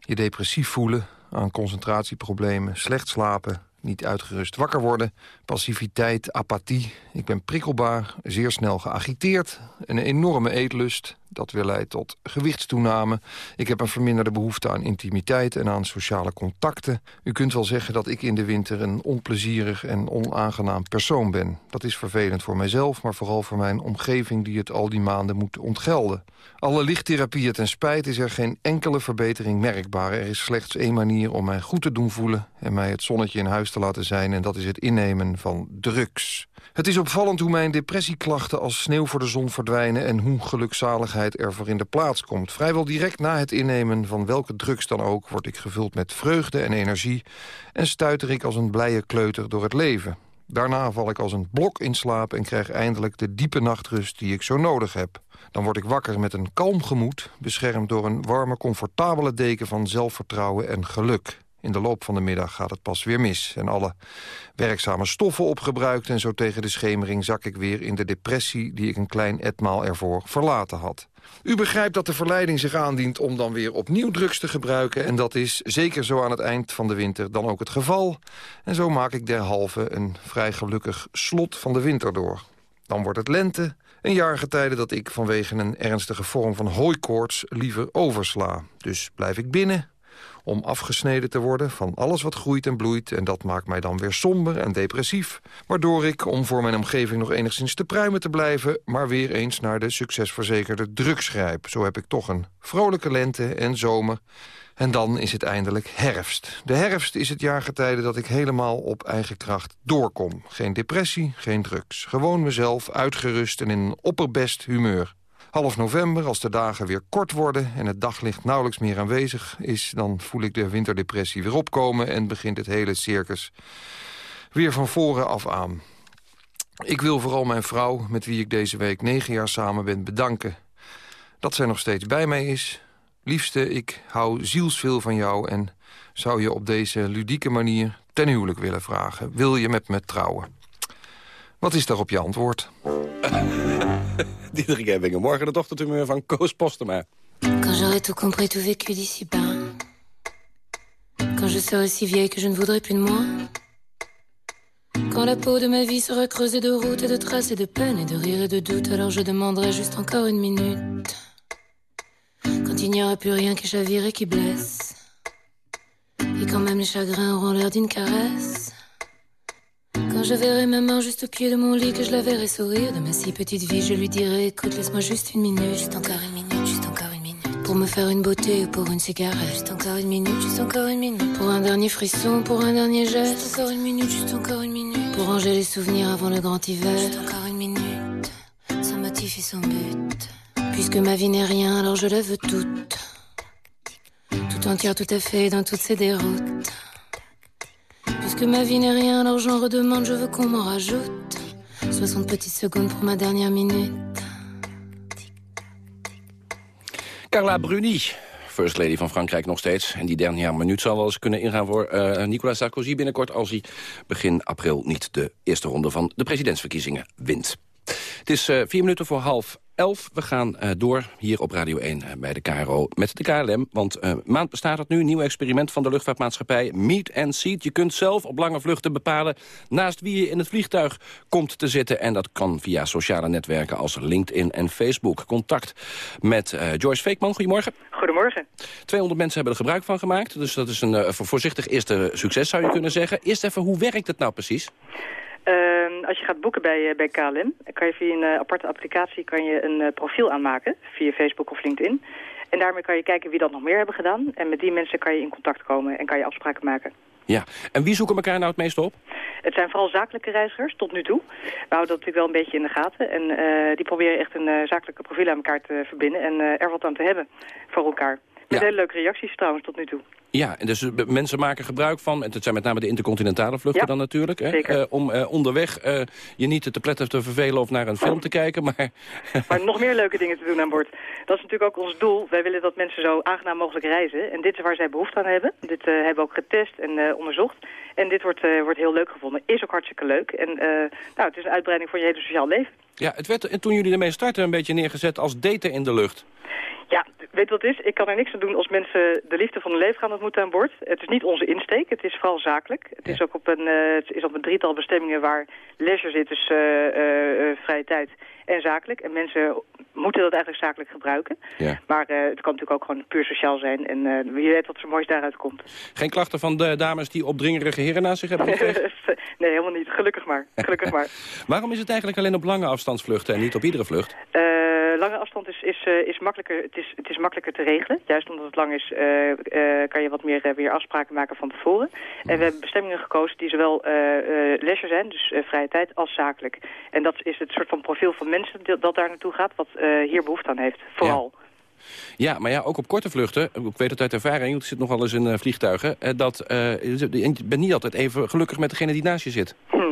[SPEAKER 19] je depressief voelen, aan concentratieproblemen, slecht slapen, niet uitgerust wakker worden, passiviteit, apathie. Ik ben prikkelbaar, zeer snel geagiteerd, een enorme eetlust. Dat weer leidt tot gewichtstoename. Ik heb een verminderde behoefte aan intimiteit en aan sociale contacten. U kunt wel zeggen dat ik in de winter een onplezierig en onaangenaam persoon ben. Dat is vervelend voor mijzelf, maar vooral voor mijn omgeving die het al die maanden moet ontgelden. Alle lichttherapieën ten spijt is er geen enkele verbetering merkbaar. Er is slechts één manier om mij goed te doen voelen... en mij het zonnetje in huis te laten zijn... en dat is het innemen van drugs. Het is opvallend hoe mijn depressieklachten als sneeuw voor de zon verdwijnen... en hoe gelukzaligheid ervoor in de plaats komt. Vrijwel direct na het innemen van welke drugs dan ook... word ik gevuld met vreugde en energie... en stuiter ik als een blije kleuter door het leven. Daarna val ik als een blok in slaap en krijg eindelijk de diepe nachtrust die ik zo nodig heb. Dan word ik wakker met een kalm gemoed, beschermd door een warme, comfortabele deken van zelfvertrouwen en geluk. In de loop van de middag gaat het pas weer mis en alle werkzame stoffen opgebruikt... en zo tegen de schemering zak ik weer in de depressie die ik een klein etmaal ervoor verlaten had. U begrijpt dat de verleiding zich aandient om dan weer opnieuw drugs te gebruiken... en dat is, zeker zo aan het eind van de winter, dan ook het geval. En zo maak ik derhalve een vrij gelukkig slot van de winter door. Dan wordt het lente, een jaargetijde dat ik vanwege een ernstige vorm van hooikoorts liever oversla. Dus blijf ik binnen om afgesneden te worden van alles wat groeit en bloeit... en dat maakt mij dan weer somber en depressief... waardoor ik, om voor mijn omgeving nog enigszins te pruimen te blijven... maar weer eens naar de succesverzekerde drugs grijp. Zo heb ik toch een vrolijke lente en zomer... En dan is het eindelijk herfst. De herfst is het jaargetijde dat ik helemaal op eigen kracht doorkom. Geen depressie, geen drugs. Gewoon mezelf, uitgerust en in een opperbest humeur. Half november, als de dagen weer kort worden en het daglicht nauwelijks meer aanwezig is... dan voel ik de winterdepressie weer opkomen en begint het hele circus weer van voren af aan. Ik wil vooral mijn vrouw, met wie ik deze week negen jaar samen ben, bedanken. Dat zij nog steeds bij mij is. Liefste, ik hou zielsveel van jou en zou je op deze ludieke manier ten huwelijk willen vragen. Wil je met me trouwen? Wat is daarop je antwoord? [laughs]
[SPEAKER 7] Diederik Ebbingen, morgen de dochtertumeur van Koos Postema.
[SPEAKER 20] Quand j'aurai tout compris, tout vécu d'ici-bas. Quand je serai si vieille que je ne voudrais plus de moi. Quand la peau de ma vie sera creusée de routes et de traces et de peines et de rires et de doutes, alors je demanderai juste encore une minute. Quand il n'y aura plus rien qui chavire et qui blesse. Et quand même les chagrins auront l'air d'une caresse. Je verrai ma main juste au pied de mon lit, que je la verrai sourire de ma si petite vie, je lui dirai écoute, laisse-moi juste une minute, juste encore une minute, juste encore une minute. Pour me faire une beauté ou pour une cigarette, juste encore une minute, juste encore une minute. Pour un dernier frisson, pour un dernier geste, juste encore une minute, juste encore une minute. Pour ranger les souvenirs avant le grand hiver, juste encore une minute. Sans motif et sans but. Puisque ma vie n'est rien, alors je la veux toute. Tout entière, tout à fait, dans toutes ses déroutes. Rien, alors j'en redemande, je veux qu'on m'en rajoute. 60 petites secondes pour ma dernière minute.
[SPEAKER 7] Carla Bruni, First Lady van Frankrijk nog steeds. En die dernière minuut zal wel eens kunnen ingaan voor eh, Nicolas Sarkozy binnenkort... als hij begin april niet de eerste ronde van de presidentsverkiezingen wint. Het is eh, vier minuten voor half elf. We gaan eh, door hier op Radio 1 eh, bij de KRO met de KLM. Want maand bestaat het nu, een nieuw experiment van de luchtvaartmaatschappij Meet and Seat. Je kunt zelf op lange vluchten bepalen naast wie je in het vliegtuig komt te zitten. En dat kan via sociale netwerken als LinkedIn en Facebook. Contact met Joyce Fakeman. Goedemorgen.
[SPEAKER 21] Goedemorgen.
[SPEAKER 7] 200 mensen hebben er gebruik van gemaakt. Dus dat is een voor- voorzichtig eerste succes zou je kunnen zeggen. Eerst even, hoe werkt het nou precies?
[SPEAKER 21] Ehm, als je gaat boeken bij, eh, bij KLM, kan je via een eh, aparte applicatie kan je een eh, profiel aanmaken, via Facebook of LinkedIn. En daarmee kan je kijken wie dat nog meer hebben gedaan. En met die mensen kan je in contact komen en kan je afspraken maken.
[SPEAKER 7] Ja, en wie zoeken elkaar nou het meest op?
[SPEAKER 21] Het zijn vooral zakelijke reizigers tot nu toe. We houden dat natuurlijk wel een beetje in de gaten. En die proberen echt een zakelijke profiel aan elkaar te verbinden en er wat aan te hebben voor elkaar. Met hele leuke reacties trouwens tot nu toe.
[SPEAKER 7] Ja, en dus eh, mensen maken gebruik van, en het zijn met name de intercontinentale vluchten
[SPEAKER 21] Ja,
[SPEAKER 7] dan natuurlijk, hè,
[SPEAKER 21] zeker.
[SPEAKER 7] eh, om eh, onderweg je niet te pletten te vervelen of naar een film te kijken, maar [laughs]
[SPEAKER 21] Maar nog meer leuke dingen te doen aan boord. Dat is natuurlijk ook ons doel. Wij willen dat mensen zo aangenaam mogelijk reizen. En dit is waar zij behoefte aan hebben. Dit hebben we ook getest en onderzocht. En dit wordt, wordt heel leuk gevonden. Is ook hartstikke leuk. En nou, het is een uitbreiding van je hele sociaal leven.
[SPEAKER 7] Ja, het werd en toen jullie ermee starten een beetje neergezet als daten in de lucht.
[SPEAKER 21] Ja, weet wat het is? Ik kan er niks aan doen als mensen de liefde van hun leven gaan ontmoeten aan boord. Het is niet onze insteek, het is vooral zakelijk. Het is ook op een, eh, het is op een drietal bestemmingen waar leisure zit, dus eh, eh, vrije tijd en zakelijk. En mensen moeten dat eigenlijk zakelijk gebruiken.
[SPEAKER 7] Ja.
[SPEAKER 21] Maar het kan natuurlijk ook gewoon puur sociaal zijn. En wie weet wat er moois daaruit komt.
[SPEAKER 7] Geen klachten van de dames die opdringerige heren naast zich hebben gekregen? [laughs]
[SPEAKER 21] nee, helemaal niet. Gelukkig maar. Gelukkig maar. [laughs]
[SPEAKER 7] Waarom is het eigenlijk alleen op lange afstandsvluchten en niet op iedere vlucht?
[SPEAKER 21] Eh, lange afstand is, is, eh, is makkelijker, het is, het is makkelijker te regelen. Juist omdat het lang is, eh, kan je wat meer weer afspraken maken van tevoren. En we hebben bestemmingen gekozen die zowel leisure zijn, dus vrije tijd, als zakelijk. En dat is het soort van profiel van mensen dat, dat daar naartoe gaat, wat hier behoefte aan heeft. Vooral.
[SPEAKER 7] Ja, maar ja, ook op korte vluchten, ik weet het uit ervaring, ik zit nogal eens in vliegtuigen, dat eh, je bent niet altijd even gelukkig met degene die naast je zit.
[SPEAKER 21] Hmm.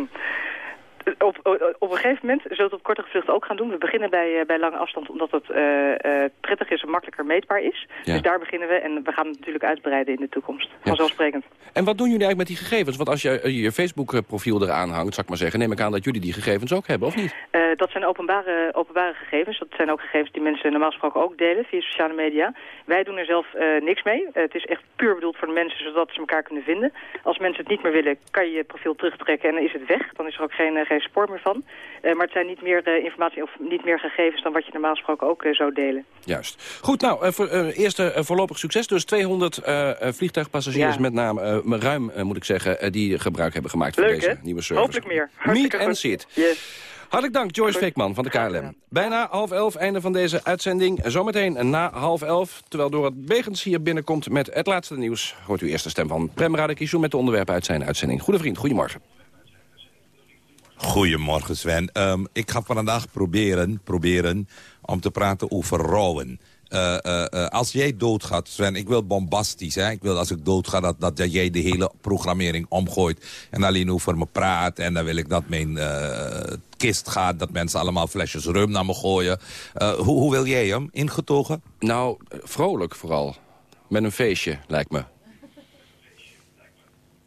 [SPEAKER 21] Op, op, op een gegeven moment zullen we het op kortere vluchten ook gaan doen. We beginnen bij, eh, bij lange afstand omdat het eh, eh, prettig is en makkelijker meetbaar is.
[SPEAKER 7] Ja.
[SPEAKER 21] Dus daar beginnen we en we gaan het natuurlijk uitbreiden in de toekomst. Vanzelfsprekend.
[SPEAKER 7] En wat doen jullie eigenlijk met die gegevens? Want als je je Facebook-profiel eraan hangt, zal ik maar zeggen... neem ik aan dat jullie die gegevens ook hebben, of niet?
[SPEAKER 21] Dat zijn openbare, openbare gegevens. Dat zijn ook gegevens die mensen normaal gesproken ook delen via sociale media. Wij doen er zelf niks mee. Het is echt puur bedoeld voor de mensen, zodat ze elkaar kunnen vinden. Als mensen het niet meer willen, kan je je profiel terugtrekken en dan is het weg. Dan is er ook geen, geen spoor meer van. Eh, maar het zijn niet meer eh, informatie of niet meer gegevens dan wat je normaal gesproken ook eh, zou delen.
[SPEAKER 7] Juist. Goed, nou, voor, eerste voorlopig succes. Dus 200 eh, eh, vliegtuigpassagiers
[SPEAKER 21] Ja.
[SPEAKER 7] met name, ruim moet ik zeggen, die gebruik hebben gemaakt van deze nieuwe service.
[SPEAKER 21] Hopelijk meer.
[SPEAKER 7] Meet and sit.
[SPEAKER 21] Yes.
[SPEAKER 7] Hartelijk dank, Joyce Veekman van de KLM. Bijna half elf, einde van deze uitzending. Zometeen na half elf, terwijl door het Begens hier binnenkomt met het laatste nieuws... hoort u eerst de stem van Prem Radekishou met de onderwerpen uit zijn uitzending. Goede vriend, goedemorgen.
[SPEAKER 22] Goedemorgen Sven. Ehm, ik ga vandaag proberen, proberen om te praten over rouwen. Eh, eh, eh, als jij doodgaat, Sven, ik wil bombastisch. Hè? Ik wil als ik doodga dat, dat, jij de hele programmering omgooit. En alleen over me praat. En dan wil ik dat mijn kist gaat. Dat mensen allemaal flesjes rum naar me gooien. Hoe, hoe wil jij hem? Ingetogen?
[SPEAKER 7] Nou, vrolijk vooral. Met een feestje, lijkt me.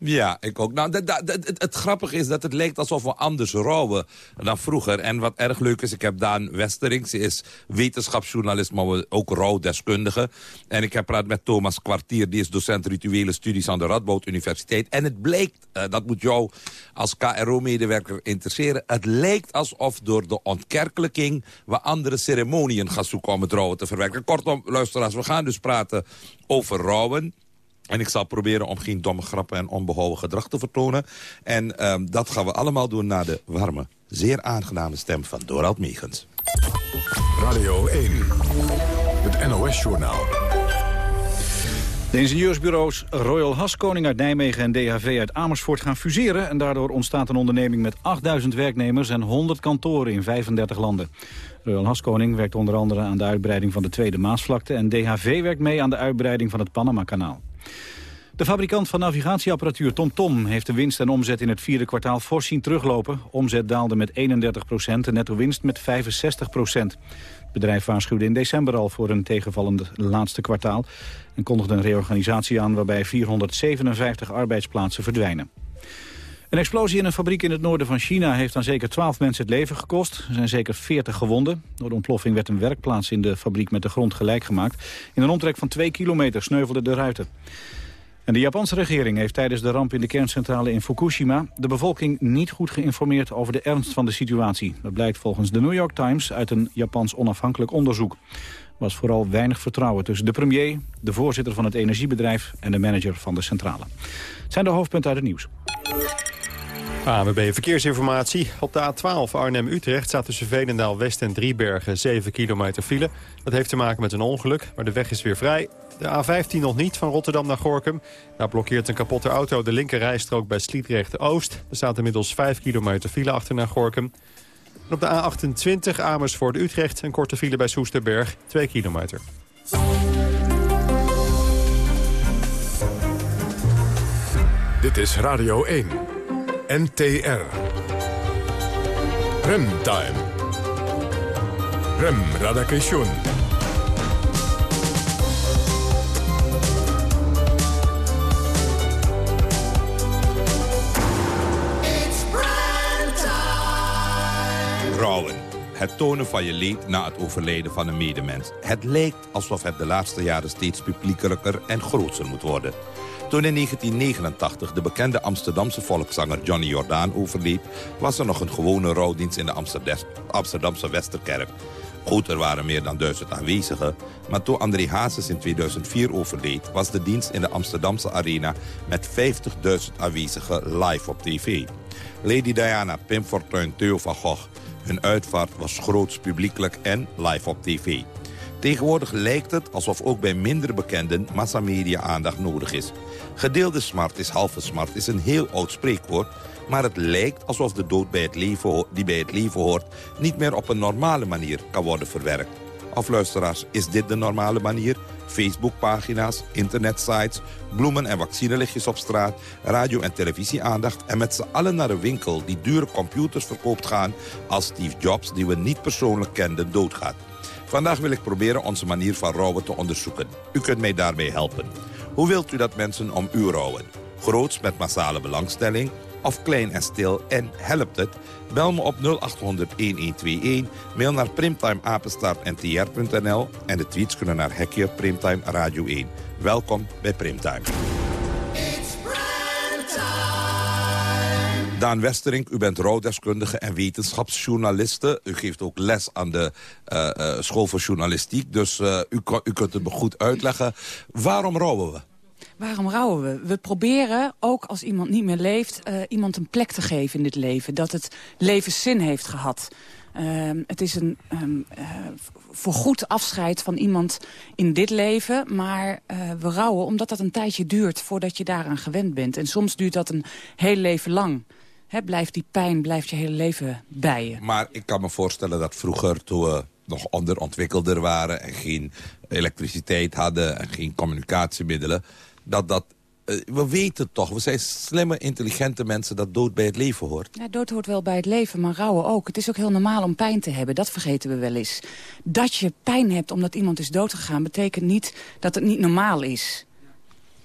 [SPEAKER 22] Ja, ik ook. Nou, dat- dat- het, het grappige is dat het lijkt alsof we anders rouwen dan vroeger. En wat erg leuk is, ik heb Daan Westering. Ze is wetenschapsjournalist, maar ook rouwdeskundige. En ik heb praat met Thomas Kwartier, die is docent rituele studies aan de Radboud Universiteit. En het blijkt, eh, dat moet jou als KRO-medewerker interesseren... het lijkt alsof door de ontkerkelijking we andere ceremonieën gaan zoeken om het rouwen te verwerken. Kortom, luisteraars, we gaan dus praten over rouwen... En ik zal proberen om geen domme grappen en onbehouden gedrag te vertonen. En ehm, dat gaan we allemaal doen naar de warme, zeer aangename stem van Dorald Megens.
[SPEAKER 1] Radio 1, het NOS-journaal.
[SPEAKER 2] De ingenieursbureaus Royal Haskoning uit Nijmegen en DHV uit Amersfoort gaan fuseren. En daardoor ontstaat een onderneming met 8000 werknemers en 100 kantoren in 35 landen. Royal Haskoning werkt onder andere aan de uitbreiding van de Tweede Maasvlakte. En DHV werkt mee aan de uitbreiding van het Panama-kanaal. De fabrikant van navigatieapparatuur TomTom heeft de winst en omzet in het vierde kwartaal fors zien teruglopen. Omzet daalde met 31 procent en netto winst met 65 procent. Het bedrijf waarschuwde in december al voor een tegenvallend laatste kwartaal... en kondigde een reorganisatie aan waarbij 457 arbeidsplaatsen verdwijnen. Een explosie in een fabriek in het noorden van China heeft aan zeker 12 mensen het leven gekost. Er zijn zeker 40 gewonden. Door de ontploffing werd een werkplaats in de fabriek met de grond gelijk gemaakt. In een omtrek van 2 kilometer sneuvelden de ruiten. De Japanse regering heeft tijdens de ramp in de kerncentrale in Fukushima... de bevolking niet goed geïnformeerd over de ernst van de situatie. Dat blijkt volgens de New York Times uit een Japans onafhankelijk onderzoek. Er was vooral weinig vertrouwen tussen de premier, de voorzitter van het energiebedrijf... en de manager van de centrale. Het zijn de hoofdpunten uit het nieuws.
[SPEAKER 4] ANWB Verkeersinformatie. Op de A12 Arnhem-Utrecht staat tussen Veenendaal West en Driebergen 7 kilometer file. Dat heeft te maken met een ongeluk, maar de weg is weer vrij. De A15 nog niet, van Rotterdam naar Gorkum. Daar blokkeert een kapotte auto de linkerrijstrook bij Sliedrecht-Oost. Er staat inmiddels 5 kilometer file achter naar Gorkum. En op de A28 Amersfoort-Utrecht een korte file bij Soesterberg, 2 kilometer.
[SPEAKER 1] Dit is Radio 1, NTR. Remtime. Rem Radakation.
[SPEAKER 22] Het tonen van je leed na het overlijden van een medemens. Het lijkt alsof het de laatste jaren steeds publiekelijker en groter moet worden. Toen in 1989 de bekende Amsterdamse volkszanger Johnny Jordaan overleed... was er nog een gewone rouwdienst in de Amsterdam- Amsterdamse Westerkerk. Goed, er waren meer dan duizend aanwezigen. Maar toen André Hazes in 2004 overleed... was de dienst in de Amsterdamse Arena met 50.000 aanwezigen live op tv. Lady Diana, Pim Fortuyn, Theo van Gogh... hun uitvaart was groots publiekelijk en live op tv. Tegenwoordig lijkt het alsof ook bij minder bekenden massamedia-aandacht nodig is. Gedeelde smart is halve smart is een heel oud spreekwoord... maar het lijkt alsof de dood bij het leven die bij het leven hoort... niet meer op een normale manier kan worden verwerkt. Of luisteraars, is dit de normale manier? Facebookpagina's, internetsites, bloemen- en vaccinelichtjes op straat... radio- en televisieaandacht en met z'n allen naar een winkel... die dure computers verkoopt gaan als Steve Jobs... die we niet persoonlijk kenden, doodgaat. Vandaag wil ik proberen onze manier van rouwen te onderzoeken. U kunt mij daarbij helpen. Hoe wilt u dat mensen om u rouwen? Groots met massale belangstelling of klein en stil en helpt het? Bel me op 0800-1121, mail naar primtimeapenstaartntr.nl en de tweets kunnen naar Hekje Primtime Radio 1. Welkom bij Primtime. Daan Westerink, u bent rouwdeskundige en wetenschapsjournaliste. U geeft ook les aan de eh, eh, school voor journalistiek. Dus eh, u, u kunt het me goed uitleggen. Waarom rouwen we?
[SPEAKER 23] Waarom rouwen we? We proberen, ook als iemand niet meer leeft... eh, iemand een plek te geven in dit leven. Dat het levenszin heeft gehad. Ehm, het is een ehm, eh, voorgoed afscheid van iemand in dit leven. Maar eh, we rouwen omdat dat een tijdje duurt voordat je daaraan gewend bent. En soms duurt dat een heel leven lang. Blijft die pijn, blijft je hele leven bij je.
[SPEAKER 22] Maar ik kan me voorstellen dat vroeger, toen we nog onderontwikkelder waren... en geen elektriciteit hadden en geen communicatiemiddelen... dat dat... eh, we weten toch, we zijn slimme, intelligente mensen... dat dood bij het leven hoort.
[SPEAKER 23] Ja, dood hoort wel bij het leven, maar rouwen ook. Het is ook heel normaal om pijn te hebben, dat vergeten we wel eens. Dat je pijn hebt omdat iemand is doodgegaan... betekent niet dat het niet normaal is.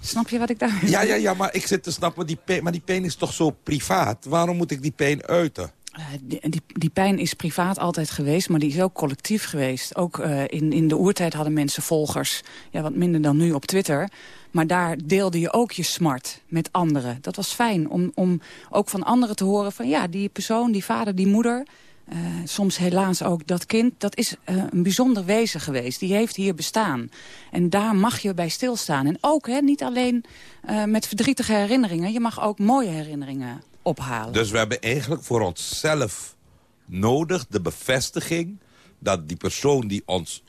[SPEAKER 23] Snap je wat ik daar...
[SPEAKER 22] Ja, ja, ja, maar ik zit te snappen, die pijn, maar die pijn is toch zo privaat? Waarom moet ik die pijn uiten?
[SPEAKER 23] Uh, die, die, die, pijn is privaat altijd geweest, maar die is ook collectief geweest. Ook uh, in, in de oertijd hadden mensen volgers, ja, wat minder dan nu op Twitter. Maar daar deelde je ook je smart met anderen. Dat was fijn om, om ook van anderen te horen van... ja, die persoon, die vader, die moeder... Uh, soms helaas ook dat kind, dat is uh, een bijzonder wezen geweest. Die heeft hier bestaan. En daar mag je bij stilstaan. En ook, hè, niet alleen uh, met verdrietige herinneringen... je mag ook mooie herinneringen ophalen.
[SPEAKER 22] Dus we hebben eigenlijk voor onszelf nodig de bevestiging... dat die persoon die ons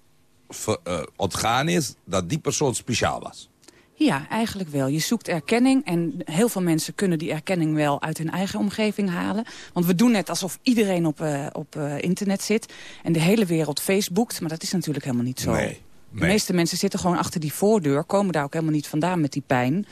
[SPEAKER 22] ontgaan is, dat die persoon speciaal was.
[SPEAKER 23] Ja, eigenlijk wel. Je zoekt erkenning en heel veel mensen kunnen die erkenning wel uit hun eigen omgeving halen. Want we doen net alsof iedereen op, uh, op uh, internet zit en de hele wereld Facebookt. Maar dat is natuurlijk helemaal niet zo.
[SPEAKER 22] Nee, nee.
[SPEAKER 23] De meeste mensen zitten gewoon achter die voordeur, komen daar ook helemaal niet vandaan met die pijn.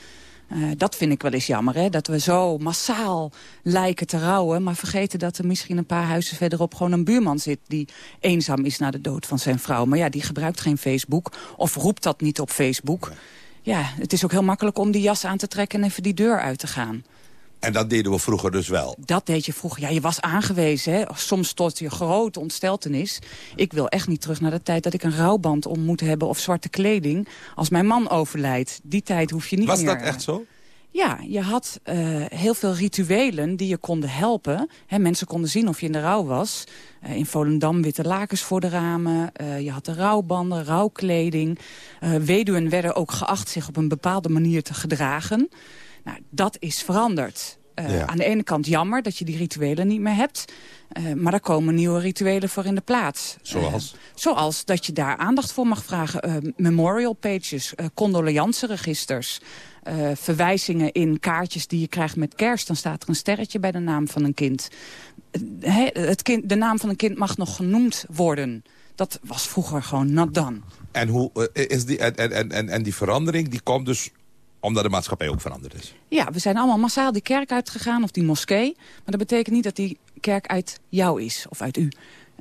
[SPEAKER 23] Uh, dat vind ik wel eens jammer, hè? dat we zo massaal lijken te rouwen... maar vergeten dat er misschien een paar huizen verderop gewoon een buurman zit... die eenzaam is na de dood van zijn vrouw. Maar ja, die gebruikt geen Facebook of roept dat niet op Facebook... Nee ja, het is ook heel makkelijk om die jas aan te trekken en even die deur uit te gaan.
[SPEAKER 22] En dat deden we vroeger dus wel?
[SPEAKER 23] Dat deed je vroeger. Ja, je was aangewezen. Hè? Soms tot je grote ontsteltenis. Ik wil echt niet terug naar de tijd dat ik een rouwband om moet hebben... of zwarte kleding als mijn man overlijdt. Die tijd hoef je niet
[SPEAKER 22] was
[SPEAKER 23] meer...
[SPEAKER 22] Was dat echt zo?
[SPEAKER 23] Ja, je had uh, heel veel rituelen die je konden helpen. He, mensen konden zien of je in de rouw was. Uh, in Volendam witte lakens voor de ramen. Uh, je had de rouwbanden, rouwkleding. weduwen werden ook geacht zich op een bepaalde manier te gedragen. Nou, dat is veranderd. Ja. Aan de ene kant jammer dat je die rituelen niet meer hebt. maar daar komen nieuwe rituelen voor in de plaats.
[SPEAKER 22] Zoals?
[SPEAKER 23] zoals dat je daar aandacht voor mag vragen. memorial pages, condoleanceregisters... Uh, verwijzingen in kaartjes die je krijgt met kerst. Dan staat er een sterretje bij de naam van een kind. He, het kind de naam van een kind mag nog genoemd worden. Dat was vroeger gewoon done.
[SPEAKER 22] En, hoe, uh, is die, en, en, en, en die verandering die komt dus omdat de maatschappij ook veranderd is?
[SPEAKER 23] Ja, we zijn allemaal massaal die kerk uitgegaan of die moskee. Maar dat betekent niet dat die kerk uit jou is of uit u.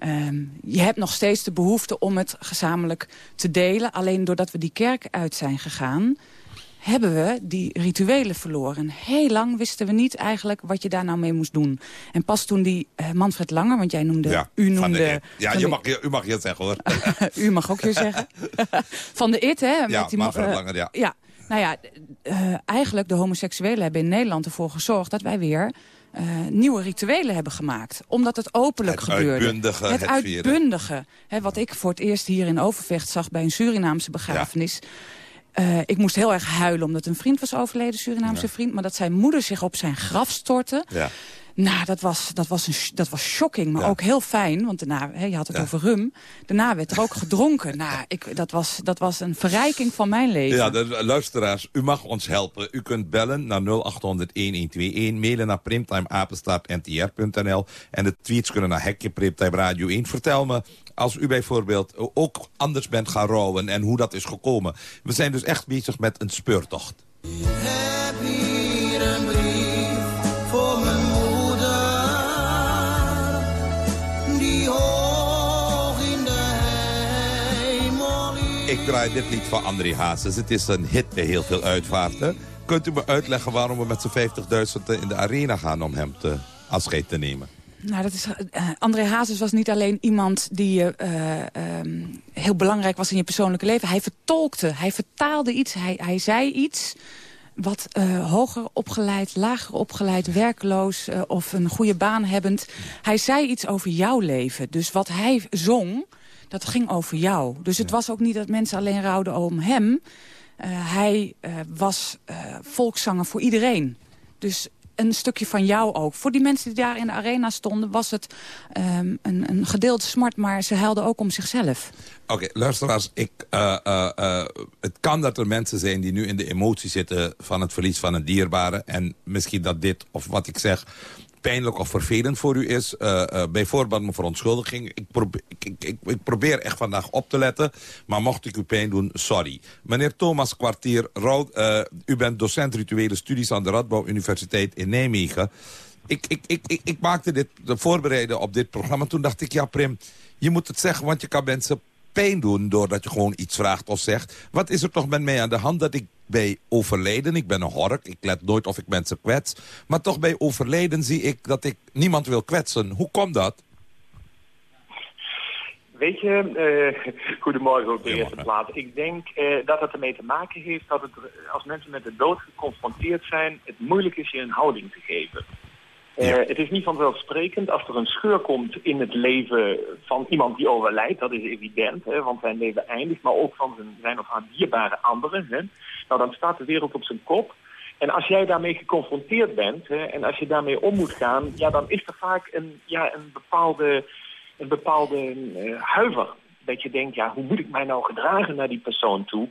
[SPEAKER 23] Um, je hebt nog steeds de behoefte om het gezamenlijk te delen. Alleen doordat we die kerk uit zijn gegaan hebben we die rituelen verloren. Heel lang wisten we niet eigenlijk wat je daar nou mee moest doen. En pas toen die uh, Manfred Langer, want jij noemde...
[SPEAKER 22] Ja,
[SPEAKER 23] u noemde...
[SPEAKER 22] De, ja, je mag, u mag je zeggen hoor. [laughs]
[SPEAKER 23] u mag ook je zeggen. [laughs] van de IT, hè?
[SPEAKER 22] Ja,
[SPEAKER 23] met die,
[SPEAKER 22] Manfred
[SPEAKER 23] uh,
[SPEAKER 22] Langer, ja.
[SPEAKER 23] ja. Nou ja, uh, eigenlijk de homoseksuelen hebben in Nederland ervoor gezorgd... dat wij weer uh, nieuwe rituelen hebben gemaakt. Omdat het openlijk
[SPEAKER 22] het
[SPEAKER 23] gebeurde.
[SPEAKER 22] Uitbundige,
[SPEAKER 23] het,
[SPEAKER 22] het
[SPEAKER 23] uitbundige. Hè, wat ik voor het eerst hier in Overvecht zag bij een Surinaamse begrafenis... Ja. Uh, ik moest heel erg huilen omdat een vriend was overleden, Surinaamse ja. vriend. Maar dat zijn moeder zich op zijn graf stortte.
[SPEAKER 22] Ja.
[SPEAKER 23] Nou, dat was, dat was, een, dat was shocking, maar ja. ook heel fijn. Want daarna, hè, je had het over rum. Daarna werd er ook [laughs] gedronken. Nou, ik, dat, was, dat was een verrijking van mijn leven.
[SPEAKER 22] Ja, de, luisteraars, u mag ons helpen. U kunt bellen naar 0800-1121. Mailen naar primtimeapenstaartntr.nl. En de tweets kunnen naar Hekje Primtime Radio 1. Vertel me als u bijvoorbeeld ook anders bent gaan rouwen en hoe dat is gekomen. We zijn dus echt bezig met een speurtocht. Ik draai dit lied van André Hazes. Het is een hit bij heel veel uitvaarten. Kunt u me uitleggen waarom we met z'n 50.000 in de arena gaan om hem te afscheid te nemen?
[SPEAKER 23] Nou, dat is, uh, André Hazes was niet alleen iemand die uh, uh, um, heel belangrijk was in je persoonlijke leven. Hij vertolkte, hij vertaalde iets, hij, hij zei iets wat hoger opgeleid, lager opgeleid, werkloos of een goede baan hebbend. Hij zei iets over jouw leven. Dus wat hij zong, dat ging over jou. Dus het was ook niet dat mensen alleen rouwden om hem. hij was volkszanger voor iedereen. Dus een stukje van jou ook. Voor die mensen die daar in de arena stonden... was het um, een, een gedeelte smart, maar ze huilden ook om zichzelf.
[SPEAKER 22] Oké, okay, luisteraars. Ik, uh, uh, uh, het kan dat er mensen zijn die nu in de emotie zitten... van het verlies van een dierbare. En misschien dat dit, of wat ik zeg pijnlijk of vervelend voor u is. Uh, uh, bijvoorbeeld mijn verontschuldiging. Ik probeer, ik, ik, ik, probeer echt vandaag op te letten. Maar mocht ik u pijn doen, sorry. Meneer Thomas Kwartier, uh, u bent docent rituele studies aan de Radboud Universiteit in Nijmegen. Ik, ik, ik, ik, ik maakte dit de voorbereiden op dit programma. Toen dacht ik, ja Prim, je moet het zeggen, want je kan mensen pijn doen doordat je gewoon iets vraagt of zegt. Wat is er toch met mij aan de hand dat ik bij overleden, ik ben een hork, ik let nooit of ik mensen kwets. Maar toch bij overleden zie ik dat ik niemand wil kwetsen. Hoe komt dat?
[SPEAKER 24] Weet je, eh, [laughs] goedemorgen op de eerste plaats. Ik denk eh, dat het ermee te maken heeft dat het, als mensen met de dood geconfronteerd zijn, het moeilijk is je een houding te geven. Eh, het is niet vanzelfsprekend als er een scheur komt in het leven van iemand die overlijdt. Dat is evident, hè, want zijn leven eindigt. Maar ook van zijn, of haar dierbare anderen. Hè. Nou, dan staat de wereld op zijn kop. En als jij daarmee geconfronteerd bent hè, en als je daarmee om moet gaan... ja, dan is er vaak een, ja, een bepaalde, een bepaalde eh, huiver. Dat je denkt, ja, hoe moet ik mij nou gedragen naar die persoon toe?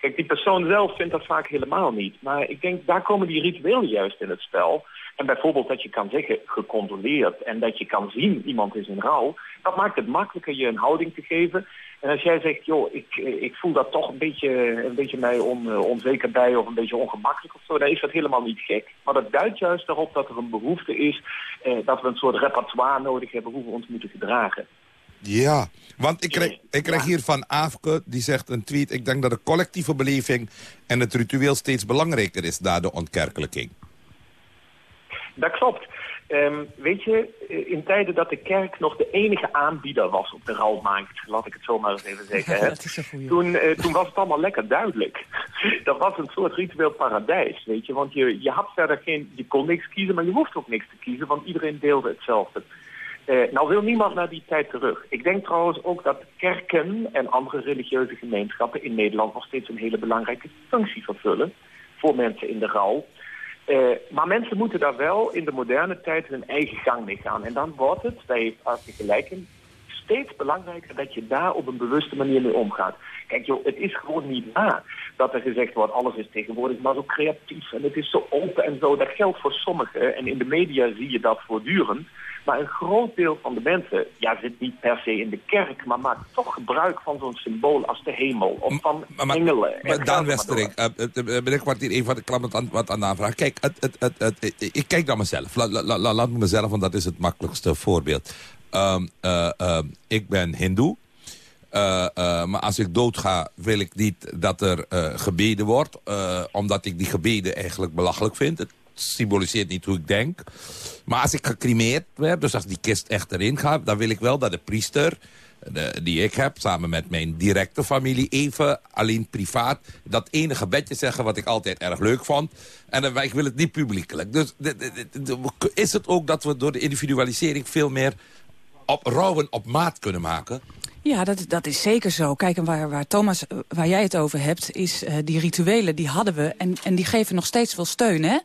[SPEAKER 24] Kijk, die persoon zelf vindt dat vaak helemaal niet. Maar ik denk, daar komen die rituelen juist in het spel... En bijvoorbeeld dat je kan zeggen gecontroleerd en dat je kan zien iemand is in rouw, dat maakt het makkelijker je een houding te geven. En als jij zegt, joh, ik, ik voel dat toch een beetje, een beetje mij on, eh, onzeker bij of een beetje ongemakkelijk of zo, dan is dat helemaal niet gek. Maar dat duidt juist erop dat er een behoefte is, eh, dat we een soort repertoire nodig hebben hoe we ons moeten gedragen.
[SPEAKER 22] Ja, want ik krijg, ik krijg hier van Afke, die zegt een tweet... ik denk dat de collectieve beleving en het ritueel steeds belangrijker is... na de ontkerkelijking.
[SPEAKER 24] Dat klopt. Ehm, weet je, eh, in tijden dat de kerk nog de enige aanbieder was op de rouwmarkt, laat ik het zo maar eens even zeggen, hè, [laughs] toen, eh, toen was het allemaal lekker duidelijk. [laughs] dat was een soort ritueel paradijs, weet je, want je, je had verder geen, je kon niks kiezen, maar je hoeft ook niks te kiezen, want iedereen deelde hetzelfde. Eh, nou wil niemand naar die tijd terug. Ik denk trouwens ook dat kerken en andere religieuze gemeenschappen in Nederland nog steeds een hele belangrijke functie vervullen voor mensen in de rouw. Eh, maar mensen moeten daar wel in de moderne tijd hun eigen gang mee gaan. En dan wordt het, daar heeft Arthur gelijk in, steeds belangrijker dat je daar op een bewuste manier mee omgaat. Kijk joh, het is gewoon niet waar dat er gezegd wordt, alles is tegenwoordig maar zo creatief en het is zo open en zo. Dat geldt voor sommigen en in de media zie je dat voortdurend. Maar een groot deel van de mensen ja, zit niet per se in de kerk, maar maakt toch gebruik van zo'n symbool als de hemel of van
[SPEAKER 22] maar,
[SPEAKER 24] engelen.
[SPEAKER 22] Maar Daan Westering, uh, ben ik kwartier even wat wat aan, wat aan de aanvraag. Kijk, het, het, het, het, ik kijk naar mezelf. La, la, la, laat me mezelf, want dat is het makkelijkste voorbeeld. Um, uh, uh, ik ben hindoe. Uh, uh, maar als ik doodga, wil ik niet dat er uh, gebeden wordt. omdat ik die gebeden eigenlijk belachelijk vind. Het symboliseert niet hoe ik denk. Maar als ik gecremeerd werd, dus als die kist echt erin gaat... dan wil ik wel dat de priester, die ik heb, samen met mijn directe familie... even alleen privaat dat ene gebedje zeggen wat ik altijd erg leuk vond. En ik wil het niet publiekelijk. Dus is het ook dat we door de individualisering veel meer op rouwen op maat kunnen maken?
[SPEAKER 23] Ja, dat, dat is zeker zo. Kijk, en waar, waar Thomas, waar jij het over hebt, is uh, die rituelen, die hadden we. En, en die geven nog steeds veel steun, hè?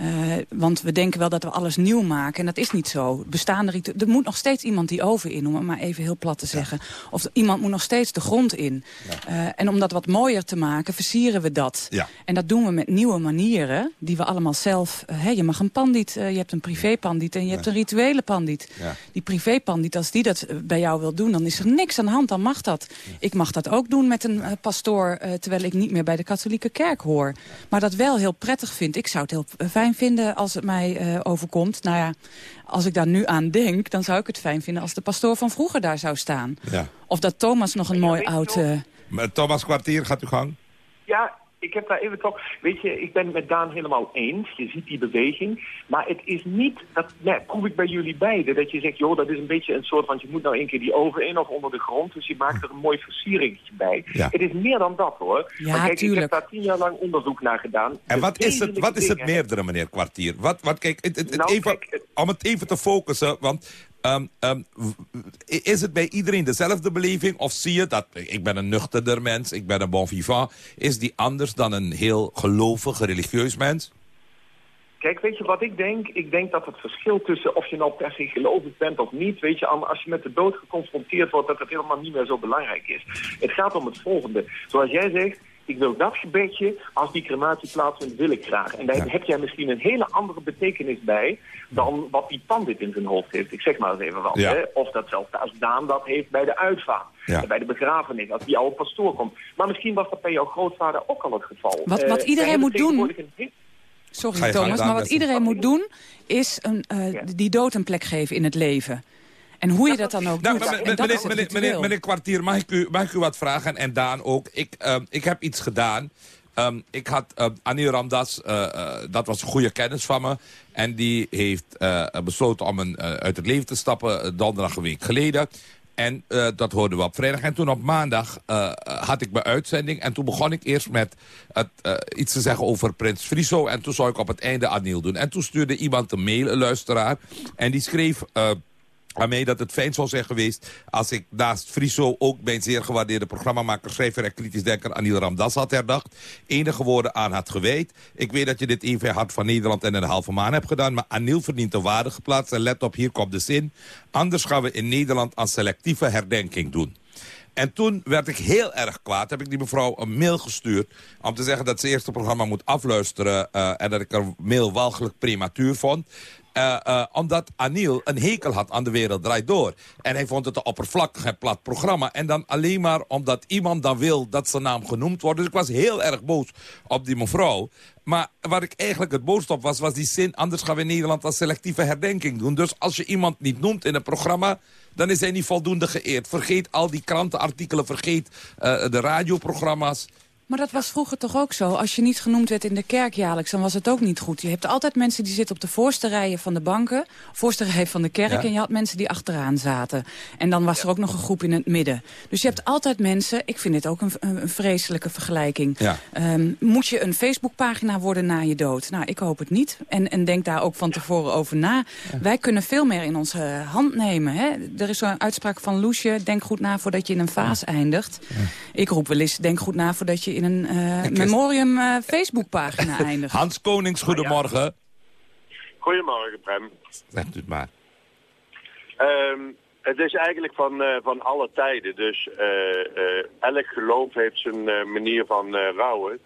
[SPEAKER 23] Uh, want we denken wel dat we alles nieuw maken. En dat is niet zo. Bestaande er moet nog steeds iemand die over in, om het maar even heel plat te zeggen. Ja. Of iemand moet nog steeds de grond in. Ja. Uh, en om dat wat mooier te maken, versieren we dat.
[SPEAKER 22] Ja.
[SPEAKER 23] En dat doen we met nieuwe manieren, die we allemaal zelf... Uh, hey, je mag een pandiet, je hebt een privépandiet en je hebt een rituele pandiet. Die privépandiet, als die dat bij jou wil doen, dan is er niks aan de hand, dan mag dat. Ik mag dat ook doen met een pastoor, terwijl ik niet meer bij de katholieke kerk hoor. Maar dat wel heel prettig vind. Ik zou het heel fijn vinden als het mij uh, overkomt. Nou ja, als ik daar nu aan denk, dan zou ik het fijn vinden als de pastoor van vroeger daar zou staan.
[SPEAKER 22] Ja.
[SPEAKER 23] Of dat Thomas nog een mooi oud... eh,
[SPEAKER 22] Thomas Kwartier, gaat uw gang.
[SPEAKER 24] Ja, ik heb daar even toch... Weet je, ik ben het met Daan helemaal eens. Je ziet die beweging. Maar het is niet... Dat nee, proef ik bij jullie beiden. Dat je zegt, joh, dat is een beetje een soort... Want je moet nou één keer die oven in of onder de grond. Dus je maakt er een mooi versieringetje bij.
[SPEAKER 22] Ja.
[SPEAKER 24] Het is meer dan dat, hoor.
[SPEAKER 23] Ja,
[SPEAKER 24] Want kijk, ik heb daar tien jaar lang onderzoek naar gedaan.
[SPEAKER 22] En wat is het, wat is het meerdere, meneer Kwartier? Wat, wat, kijk, het, het, het
[SPEAKER 24] Nou,
[SPEAKER 22] even,
[SPEAKER 24] kijk, het-
[SPEAKER 22] om het even te focussen, want... ehm, ehm, is het bij iedereen dezelfde beleving? Of zie je dat, ik ben een nuchterder mens, ik ben een bon vivant... is die anders dan een heel gelovig, religieus mens?
[SPEAKER 24] Kijk, weet je wat ik denk? Ik denk dat het verschil tussen of je nou per se gelovig bent of niet, weet je, als je met de dood geconfronteerd wordt, dat het helemaal niet meer zo belangrijk is. Het gaat om het volgende. Zoals jij zegt, ik wil dat gebedje, als die crematie plaatsvindt, wil ik graag. En daar
[SPEAKER 22] Ja.
[SPEAKER 24] heb jij misschien een hele andere betekenis bij dan wat die pandit in zijn hoofd heeft. Ik zeg maar eens even wat.
[SPEAKER 22] Ja.
[SPEAKER 24] Hè? Of dat zelfs als Daan dat heeft bij de uitvaart.
[SPEAKER 22] Ja.
[SPEAKER 24] En Bij de begrafenis, als die oude pastoor komt. Maar misschien was dat bij jouw grootvader ook al het geval.
[SPEAKER 23] Wat-
[SPEAKER 24] Eh,
[SPEAKER 23] wat iedereen moet doen- Sorry Thomas, maar wat iedereen moet doen... is een, eh,
[SPEAKER 24] Ja.
[SPEAKER 23] die dood een plek geven in het leven. En hoe je dat dan ook
[SPEAKER 22] Nou,
[SPEAKER 23] doet,
[SPEAKER 22] maar meneer, Kwartier, mag ik, u, mag ik u wat vragen? En Daan ook. Ik, ehm, ik heb iets gedaan. Ehm, ik had uh, Anil Ramdas, eh, eh, dat was een goede kennis van me. En die heeft eh, besloten om een, uit het leven te stappen donderdag een week geleden. En dat hoorden we op vrijdag. En toen op maandag had ik mijn uitzending. En toen begon ik eerst met het, iets te zeggen over Prins Friso. En toen zou ik op het einde Anil doen. En toen stuurde iemand een mail, een luisteraar. En die schreef... waarmee dat het fijn zou zijn geweest als ik naast Friso ook mijn zeer gewaardeerde programmamaker, schrijver en kritisch denker Anil Ramdas had herdacht. Enige woorden aan had gewijd. Ik weet dat je dit even hard van Nederland en een halve maan hebt gedaan, maar Anil verdient een waarde geplaatst. En let op, hier komt de zin. Anders gaan we in Nederland een selectieve herdenking doen. En toen werd ik heel erg kwaad. Heb ik die mevrouw een mail gestuurd. Om te zeggen dat ze eerst het programma moet afluisteren. eh, en dat ik haar mail walgelijk prematuur vond. Eh, eh, omdat Anil een hekel had aan de wereld draait door. En hij vond het een oppervlakkig en plat programma. En dan alleen maar omdat iemand dan wil dat zijn naam genoemd wordt. Dus ik was heel erg boos op die mevrouw. Maar waar ik eigenlijk het boos op was, was die zin... anders gaan we in Nederland een selectieve herdenking doen. Dus als je iemand niet noemt in een programma... dan is hij niet voldoende geëerd. Vergeet al die krantenartikelen, vergeet eh, de radioprogramma's.
[SPEAKER 23] Maar dat was vroeger toch ook zo? Als je niet genoemd werd in de kerk jaarlijks, dan was het ook niet goed. Je hebt altijd mensen die zitten op de voorste rijen van de banken... voorste rij van de kerk,
[SPEAKER 25] Ja.
[SPEAKER 23] en je had mensen die achteraan zaten. En dan was er ook nog een groep in het midden. Dus je hebt altijd mensen... Ik vind dit ook een, vreselijke vergelijking.
[SPEAKER 22] Ja.
[SPEAKER 23] Ehm, moet je een Facebookpagina worden na je dood? Nou, ik hoop het niet. En, en denk daar ook van tevoren over na. Wij kunnen veel meer in onze hand nemen. Hè? Er is zo'n uitspraak van Loesje... denk goed na voordat je in een vaas eindigt. Ik roep wel eens, denk goed na voordat je in een eh, memorium eh, Facebookpagina [laughs] eindigt.
[SPEAKER 22] Hans Konings, goedemorgen.
[SPEAKER 25] Goedemorgen, Prem.
[SPEAKER 22] Zegt u het maar.
[SPEAKER 25] Ehm, het is eigenlijk van, eh, van alle tijden. Dus eh, eh, elk geloof heeft zijn eh, manier van rouwen.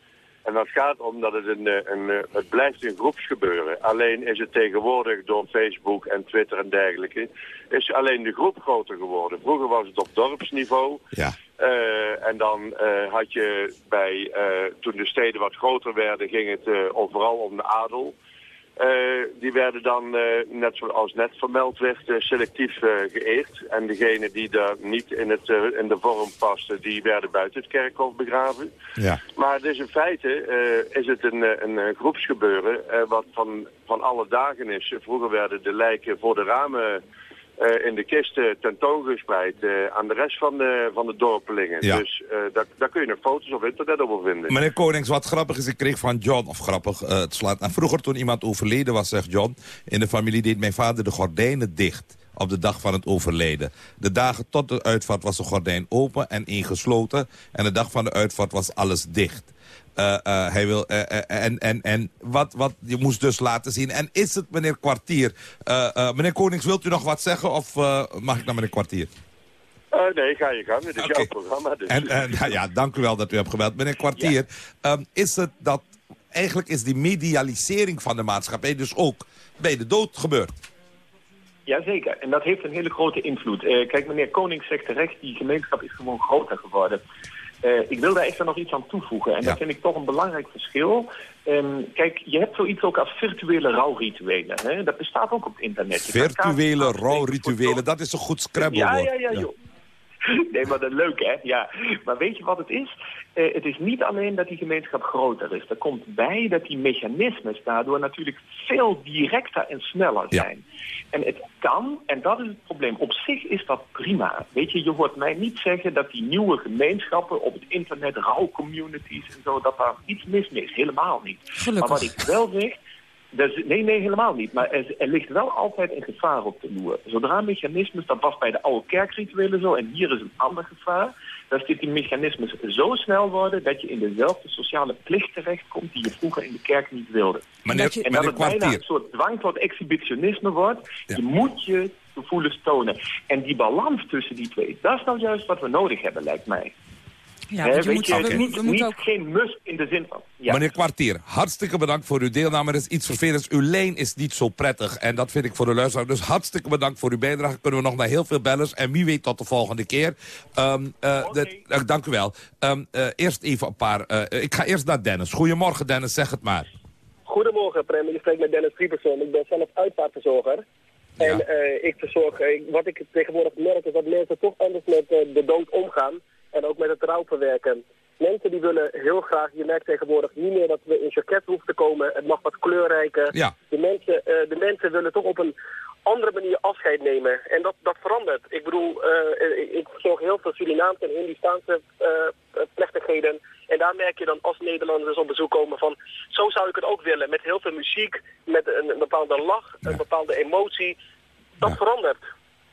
[SPEAKER 25] En dat gaat om dat het een, eh, een, eh, het blijft een groepsgebeuren. Alleen is het tegenwoordig door Facebook en Twitter en dergelijke... is alleen de groep groter geworden. Vroeger was het op dorpsniveau.
[SPEAKER 22] Ja.
[SPEAKER 25] Eh, en dan had je bij, toen de steden wat groter werden, ging het overal om de adel. Eh, die werden dan, eh, net zoals net vermeld werd, eh, selectief geëerd. En degenen die daar niet in, het, in de vorm pasten, die werden buiten het kerkhof begraven.
[SPEAKER 22] Ja.
[SPEAKER 25] Maar dus in feite is het een, een, groepsgebeuren wat van, van alle dagen is. Vroeger werden de lijken voor de ramen in de kisten tentoongespreid eh, aan de rest van de, van de dorpelingen.
[SPEAKER 22] Ja.
[SPEAKER 25] Dus eh, daar, daar kun je nog foto's op internet over vinden.
[SPEAKER 22] Meneer Konings, wat grappig is, ik kreeg van John, of grappig, eh, het slaat. En vroeger toen iemand overleden was, zegt John, in de familie deed mijn vader de gordijnen dicht op de dag van het overlijden. De dagen tot de uitvaart was de gordijn open en ingesloten. En de dag van de uitvaart was alles dicht. Eh, eh, hij wil, eh, en en, en wat, wat je moest dus laten zien. En is het meneer Kwartier? Meneer Konings, wilt u nog wat zeggen of mag ik naar meneer Kwartier?
[SPEAKER 25] Nee, ga je gang. Het is jouw programma. Dus.
[SPEAKER 22] En, en nou ja, dank u wel dat u hebt gebeld. Meneer Kwartier, ehm, is het dat... Eigenlijk is die medialisering van de maatschappij dus ook bij de dood gebeurd.
[SPEAKER 24] Jazeker, en dat heeft een hele grote invloed. Kijk, meneer Koning zegt terecht, die gemeenschap is gewoon groter geworden. Eh, ik wil daar echt nog iets aan toevoegen. En dat vind ik toch een belangrijk verschil. Ehm, kijk, je hebt zoiets ook als virtuele rouwrituelen. Hè? Dat bestaat ook op het internet. Je
[SPEAKER 22] Virtuele rouwrituelen, dat is een goed scrabble
[SPEAKER 24] ja, ja, ja, joh. [laughs] Nee, maar dat is leuk, hè? Ja. Maar weet je wat het is? Eh, het is niet alleen dat die gemeenschap groter is. Er komt bij dat die mechanismes daardoor natuurlijk veel directer en sneller zijn. En het kan, en dat is het probleem, op zich is dat prima. Weet je, je hoort mij niet zeggen dat die nieuwe gemeenschappen op het internet, rouwcommunities en zo, dat daar iets mis mee is. Helemaal niet.
[SPEAKER 23] Gelukkig.
[SPEAKER 24] Maar wat ik wel zeg, is- nee, nee, helemaal niet. Maar er, er ligt wel altijd een gevaar op de loer. Zodra mechanismes, dat was bij de oude kerkrituelen zo, en hier is een ander gevaar, dat die mechanismes zo snel worden dat je in dezelfde sociale plicht terechtkomt die je vroeger in de kerk niet wilde.
[SPEAKER 22] Meneer-
[SPEAKER 24] en dat, en het bijna
[SPEAKER 22] Kwartier.
[SPEAKER 24] een soort dwang tot exhibitionisme wordt. Je moet je gevoelens tonen. En die balans tussen die twee, dat is nou juist wat we nodig hebben, lijkt mij.
[SPEAKER 23] Ja, je moet-
[SPEAKER 24] je,
[SPEAKER 23] we
[SPEAKER 24] niet,
[SPEAKER 23] moeten- we moeten
[SPEAKER 24] niet
[SPEAKER 23] ook-
[SPEAKER 24] geen must in de zin van... Ja.
[SPEAKER 22] Meneer Kwartier, hartstikke bedankt voor uw deelname. Er is iets vervelends. Uw lijn is niet zo prettig. En dat vind ik voor de luisteraar. Dus hartstikke bedankt voor uw bijdrage. Kunnen we nog naar heel veel bellers. En wie weet tot de volgende keer. Ehm, eh, de- eh, dank u wel. Ehm, eh, eerst even een paar... eh, ik ga eerst naar Dennis. Goedemorgen Dennis, zeg het maar.
[SPEAKER 26] Goedemorgen, Prem. Je spreekt met Dennis Frieperson. Ik ben zelf uitvaartverzorger. En eh, ik verzorg, eh, wat ik tegenwoordig merk is dat mensen toch anders met de dood omgaan. En ook met het rouw verwerken. Mensen die willen heel graag, je merkt tegenwoordig niet meer dat we in jacket hoeven te komen. Het mag wat kleurrijker.
[SPEAKER 22] Ja.
[SPEAKER 26] De, mensen, eh, de mensen willen toch op een andere manier afscheid nemen. En dat, dat verandert. Ik bedoel, eh, ik- ik verzorg heel veel Surinaamse en Hindistaanse eh, eh, plechtigheden. En daar merk je dan als Nederlanders op bezoek komen van... zo zou ik het ook willen, met heel veel muziek, met een, een bepaalde lach, een bepaalde emotie. Dat verandert.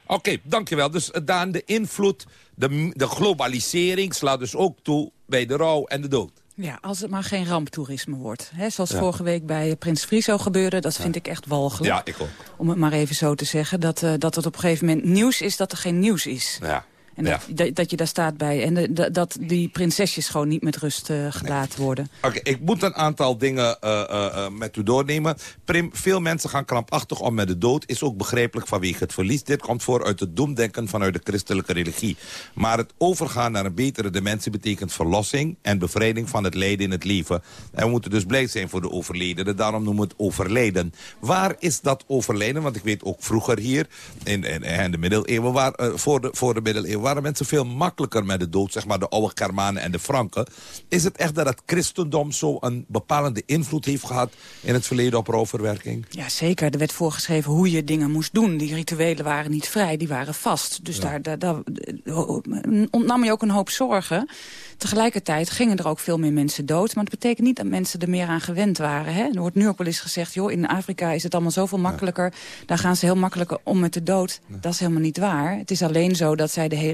[SPEAKER 22] Oké, dankjewel. Dus eh, Daan, de invloed, de, de globalisering slaat dus ook toe bij de rouw en de dood.
[SPEAKER 23] Ja, als het maar geen ramptoerisme wordt. Hè, zoals
[SPEAKER 22] Ja.
[SPEAKER 23] vorige week bij Prins Friso gebeurde. Dat vind ik echt walgelijk.
[SPEAKER 22] Ja, ik ook.
[SPEAKER 23] Om het maar even zo te zeggen. Dat, eh, dat het op een gegeven moment nieuws is dat er geen nieuws is.
[SPEAKER 22] Ja.
[SPEAKER 23] En dat, dat, dat je daar staat bij. En de- dat- die prinsesjes gewoon niet met rust eh, gelaten worden.
[SPEAKER 22] Oké, ik moet een aantal dingen eh, eh, met u doornemen. Prim, veel mensen gaan krampachtig om met de dood. Is ook begrijpelijk vanwege het verlies. Dit komt voor uit het doemdenken vanuit de christelijke religie. Maar het overgaan naar een betere dimensie betekent verlossing... en bevrijding van het lijden in het leven. En we moeten dus blij zijn voor de overledenen. Daarom noemen we het overlijden. Waar is dat overlijden? Want ik weet ook vroeger hier, in, in, in de middeleeuwen... Waar, voor, de, voor de middeleeuwen waren mensen veel makkelijker met de dood. Zeg maar de oude Germanen en de Franken. Is het echt dat het christendom zo een bepalende invloed heeft gehad... in het verleden op rouwverwerking?
[SPEAKER 23] Ja, zeker. Er werd voorgeschreven hoe je dingen moest doen. Die rituelen waren niet vrij, die waren vast. Dus daar, daar, daar eh, ontnam je ook een hoop zorgen. Tegelijkertijd gingen er ook veel meer mensen dood. Maar dat betekent niet dat mensen er meer aan gewend waren. Hè? Er wordt nu ook wel eens gezegd, joh, in Afrika is het allemaal zoveel makkelijker. Daar gaan ze heel makkelijk om met de dood. Dat is helemaal niet waar. Het is alleen zo dat zij de hele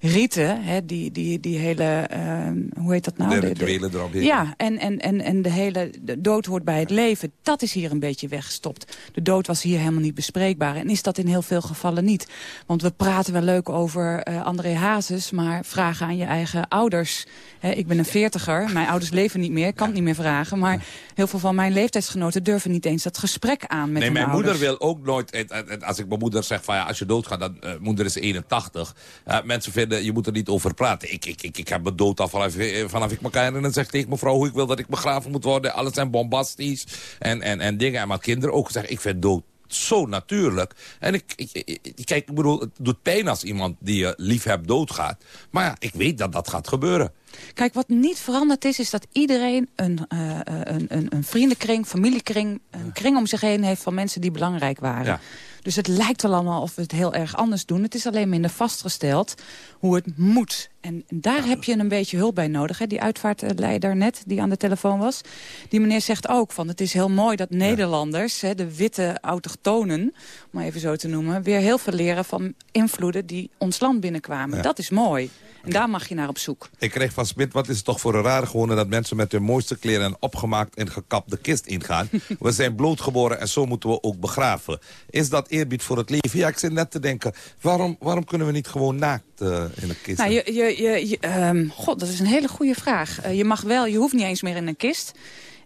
[SPEAKER 23] riten, hè, die, die, die hele, eh, hoe heet dat nou?
[SPEAKER 22] De rituelen eromheen.
[SPEAKER 23] Ja, en, en, en, en de hele de dood hoort bij het leven. Dat is hier een beetje weggestopt. De dood was hier helemaal niet bespreekbaar. En is dat in heel veel gevallen niet. Want we praten wel leuk over eh, André Hazes... maar vragen aan je eigen ouders. Hè, ik ben een veertiger, mijn ouders leven niet meer. Ik kan het niet meer vragen. Maar heel veel van mijn leeftijdsgenoten durven niet eens dat gesprek aan met
[SPEAKER 22] nee, mijn
[SPEAKER 23] ouders.
[SPEAKER 22] moeder wil ook nooit... Als ik mijn moeder zeg van ja, als je doodgaat, dan eh, moeder is 81. Eh, mensen vinden, je moet er niet over praten. Ik, ik, ik, ik heb mijn dood al vanaf, eh, vanaf ik elkaar. En zeg tegen mevrouw hoe ik wil dat ik begraven moet worden. Alles zijn bombastisch en, en, en dingen. En mijn kinderen ook zeggen, ik vind dood zo natuurlijk. En ik, ik, kijk, ik bedoel, het doet pijn als iemand die je lief hebt doodgaat. Maar ja, ik weet dat dat gaat gebeuren.
[SPEAKER 23] Kijk, wat niet veranderd is, is dat iedereen een, eh, eh, een, een, een vriendenkring, familiekring... een kring om zich heen heeft van mensen die belangrijk waren.
[SPEAKER 22] Ja.
[SPEAKER 23] Dus het lijkt wel allemaal of we het heel erg anders doen. Het is alleen minder vastgesteld hoe het moet. En daar heb je een beetje hulp bij nodig. Hè? Die uitvaartleider net, die aan de telefoon was. Die meneer zegt ook van het is heel mooi dat Nederlanders... Hè, de witte autochtonen, om maar even zo te noemen... weer heel veel leren van invloeden die ons land binnenkwamen.
[SPEAKER 22] Ja.
[SPEAKER 23] Dat is mooi. En daar mag je naar op zoek.
[SPEAKER 22] Ik kreeg van Smit, wat is het toch voor een rare gewoonte... dat mensen met hun mooiste kleren en opgemaakt en gekapt de kist ingaan. [laughs] we zijn blootgeboren en zo moeten we ook begraven. Is dat eerbied voor het leven? Ja, ik zit net te denken, waarom, waarom kunnen we niet gewoon naakt eh, in een kist?
[SPEAKER 23] Nou, je, je, ehm, God, dat is een hele goede vraag. Eh, je mag wel, je hoeft niet eens meer in een kist.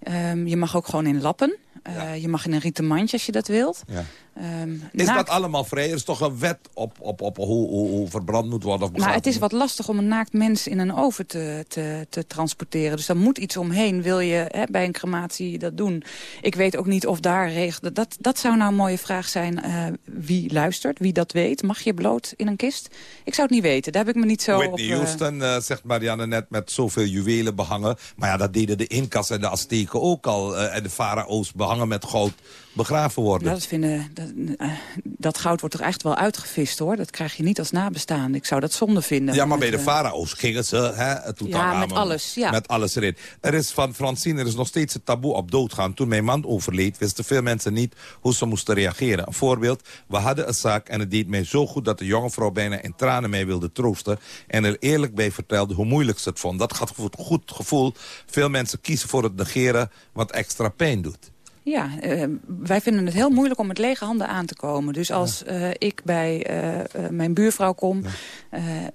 [SPEAKER 23] Ehm, je mag ook gewoon in lappen. Eh, Je mag in een rieten mandje als je dat wilt.
[SPEAKER 22] Ja.
[SPEAKER 23] Ehm,
[SPEAKER 22] Is
[SPEAKER 23] naakt-
[SPEAKER 22] dat allemaal vrij? Er is toch een wet op, op, op hoe, hoe, hoe verbrand moet worden? Of
[SPEAKER 23] het is wat lastig om een naakt mens in een oven te, te, te transporteren. Dus daar moet iets omheen. Wil je hè, bij een crematie dat doen? Ik weet ook niet of daar regelen. Dat, dat zou nou een mooie vraag zijn. eh, wie luistert, wie dat weet. Mag je bloot in een kist? Ik zou het niet weten. Daar heb ik me niet zo
[SPEAKER 22] Whitney
[SPEAKER 23] op... eh,
[SPEAKER 22] Houston, zegt Marianne net, met zoveel juwelen behangen. Maar ja, dat deden de Incas en de Azteken ook al. en de farao's behangen met goud begraven worden.
[SPEAKER 23] Dat, vinden, dat, eh, dat goud wordt er echt wel uitgevist, hoor. Dat krijg je niet als nabestaande. Ik zou dat zonde vinden.
[SPEAKER 22] Ja, maar bij de
[SPEAKER 23] eh,
[SPEAKER 22] farao's gingen ze... Hè,
[SPEAKER 23] Ja, met alles, ja.
[SPEAKER 22] Met alles erin. Er is van Francine, er is nog steeds een taboe op doodgaan. Toen mijn man overleed, wisten veel mensen niet hoe ze moesten reageren. Een voorbeeld, we hadden een zaak en het deed mij zo goed... dat de jonge vrouw bijna in tranen mij wilde troosten... en er eerlijk bij vertelde hoe moeilijk ze het vond. Dat gaf een goed gevoel. Veel mensen kiezen voor het negeren wat extra pijn doet.
[SPEAKER 23] Ja, eh, wij vinden het heel moeilijk om met lege handen aan te komen. Dus als eh, ik bij eh, mijn buurvrouw kom,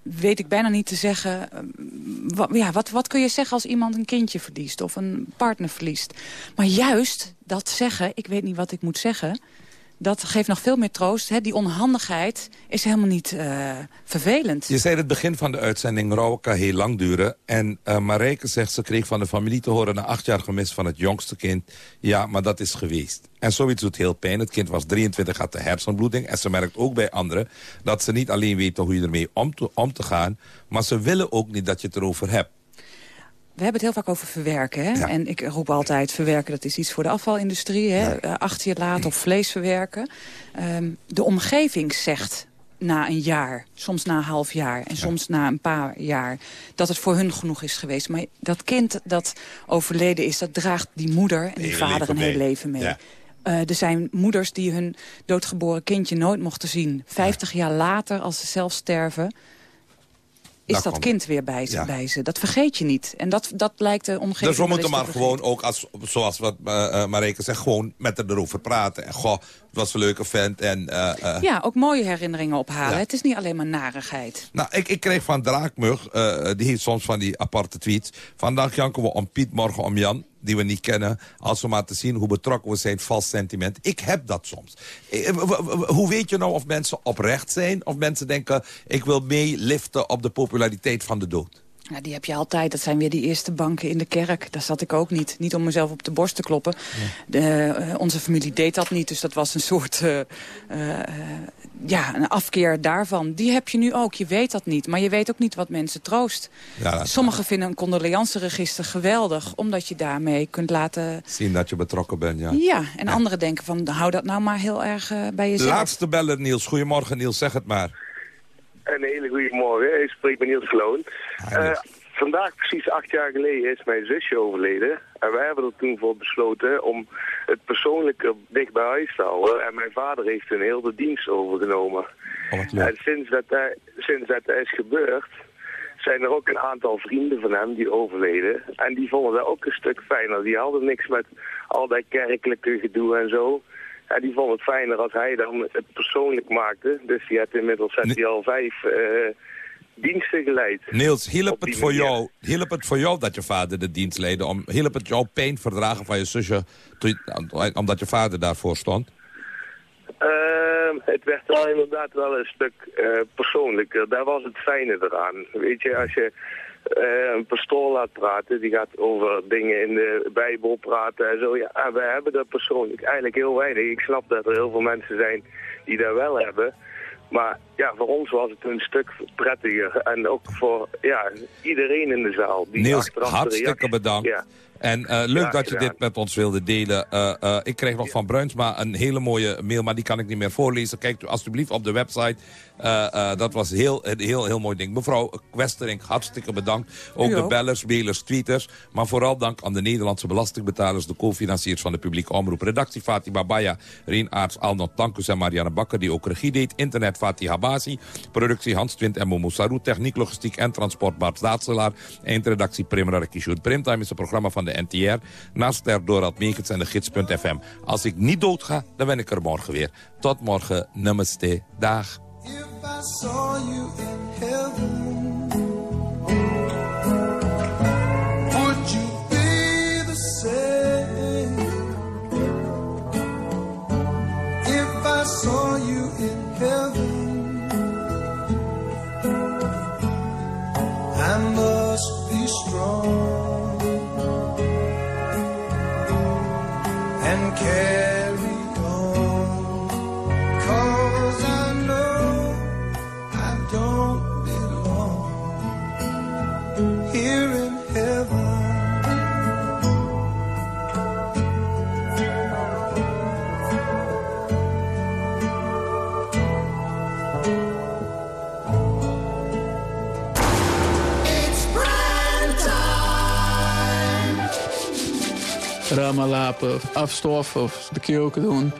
[SPEAKER 23] weet ik bijna niet te zeggen... ja, wat, wat kun je zeggen als iemand een kindje verliest of een partner verliest? Maar juist dat zeggen, ik weet niet wat ik moet zeggen... dat geeft nog veel meer troost. Hè? Die onhandigheid is helemaal niet uh, vervelend.
[SPEAKER 22] Je zei het begin van de uitzending, rouw kan heel lang duren. En uh, Marijke zegt, ze kreeg van de familie te horen... na acht jaar gemis van het jongste kind. Ja, maar dat is geweest. En zoiets doet heel pijn. Het kind was 23, had de hersenbloeding. En ze merkt ook bij anderen dat ze niet alleen weten hoe je ermee om te, om te gaan... maar ze willen ook niet dat je het erover hebt.
[SPEAKER 23] We hebben het heel vaak over verwerken. Hè? En ik roep altijd, verwerken dat is iets voor de afvalindustrie. Hè? Ja. Acht jaar later of vlees verwerken. Um, de omgeving zegt na een jaar, soms na een half jaar... en soms na een paar jaar, dat het voor hun genoeg is geweest. Maar dat kind dat overleden is, dat draagt die moeder en die vader een heel leven mee. Ja. Uh, er zijn moeders die hun doodgeboren kindje nooit mochten zien. Vijftig jaar later, als ze zelf sterven is dat kind weer bij ze, ja. bij ze. Dat vergeet je niet. En dat, dat lijkt de omgeving
[SPEAKER 22] Dus we moeten maar gewoon ook, als, zoals wat uh, Mareke zegt... gewoon met haar erover praten. En goh, het was een leuke vent. En, uh, uh,
[SPEAKER 23] ja, ook mooie herinneringen ophalen. Ja. Het is niet alleen maar narigheid.
[SPEAKER 22] Nou, ik, ik kreeg van Draakmug, die heeft soms van die aparte tweets... vandaag janken we om Piet, morgen om Jan die we niet kennen... als we maar te zien hoe betrokken we zijn, vals sentiment. Ik heb dat soms. Hoe weet je nou of mensen oprecht zijn... of mensen denken, ik wil meeliften op de populariteit van de dood?
[SPEAKER 23] Ja, die heb je altijd. Dat zijn weer die eerste banken in de kerk. Daar zat ik ook niet. Niet om mezelf op de borst te kloppen. Ja. De, uh, onze familie deed dat niet. Dus dat was een soort... Uh, uh, ja, een afkeer daarvan. Die heb je nu ook. Je weet dat niet. Maar je weet ook niet wat mensen troost. Ja, Sommigen vinden een condoleanceregister geweldig. Omdat je daarmee kunt laten...
[SPEAKER 22] Zien dat je betrokken bent, ja.
[SPEAKER 23] Ja, en ja. anderen denken van... hou dat nou maar heel erg bij jezelf.
[SPEAKER 22] Laatste beller, Niels. Goedemorgen, Niels. Zeg het maar.
[SPEAKER 27] Een hele goede morgen. Ik spreek met Niels Geloon. Uh, vandaag, precies acht jaar geleden, is mijn zusje overleden. En wij hebben er toen voor besloten om het persoonlijke dicht bij huis te houden. En mijn vader heeft toen heel de dienst overgenomen.
[SPEAKER 22] Oh,
[SPEAKER 27] en sinds dat, uh, sinds dat is gebeurd, zijn er ook een aantal vrienden van hem die overleden. En die vonden dat ook een stuk fijner. Die hadden niks met al dat kerkelijke gedoe en zo. Ja, die vond het fijner als hij dan het persoonlijk maakte. Dus die had inmiddels had hij al vijf uh, diensten geleid.
[SPEAKER 22] Niels, hielp het, voor jou, hielp het voor jou dat je vader de dienst leidde? Om, hielp het jou pijn verdragen van je zusje, omdat je vader daarvoor stond?
[SPEAKER 27] Uh, het werd wel inderdaad wel een stuk uh, persoonlijker. Daar was het fijne eraan. Weet je, als je uh, een pastoor laat praten. Die gaat over dingen in de Bijbel praten en zo. Ja, we hebben dat persoonlijk eigenlijk heel weinig. Ik snap dat er heel veel mensen zijn die dat wel hebben. Maar ja, voor ons was het een stuk prettiger. En ook voor ja, iedereen in de zaal. Die
[SPEAKER 22] Niels, hartstikke bedankt. Ja. En uh, leuk ja, dat je dit met ons wilde delen. Uh, uh, ik kreeg nog van Bruinsma een hele mooie mail, maar die kan ik niet meer voorlezen. Kijk alsjeblieft op de website. dat was heel, een heel, heel mooi ding. Mevrouw Kwestering, hartstikke bedankt. Ook de bellers, mailers, tweeters. Maar vooral dank aan de Nederlandse belastingbetalers... de co-financiers van de publieke omroep. Redactie Fatih Babaya, Rien Aarts, Alnot Tankus en Marianne Bakker... die ook regie deed. Internet Fatih Habasi. Productie Hans Twint en Momo Sarou. Techniek, logistiek en transport Bart Daatselaar. Eindredactie Primera Rekishur. Primtime is een programma van de NTR. Naast er Dorad Meekens en de gids.fm. Als ik niet dood ga, dan ben ik er morgen weer. Tot morgen. Namaste. Dag. If I saw you in heaven? If I saw you in heaven, and
[SPEAKER 8] ramen lapen, afstoffen of de keuken doen.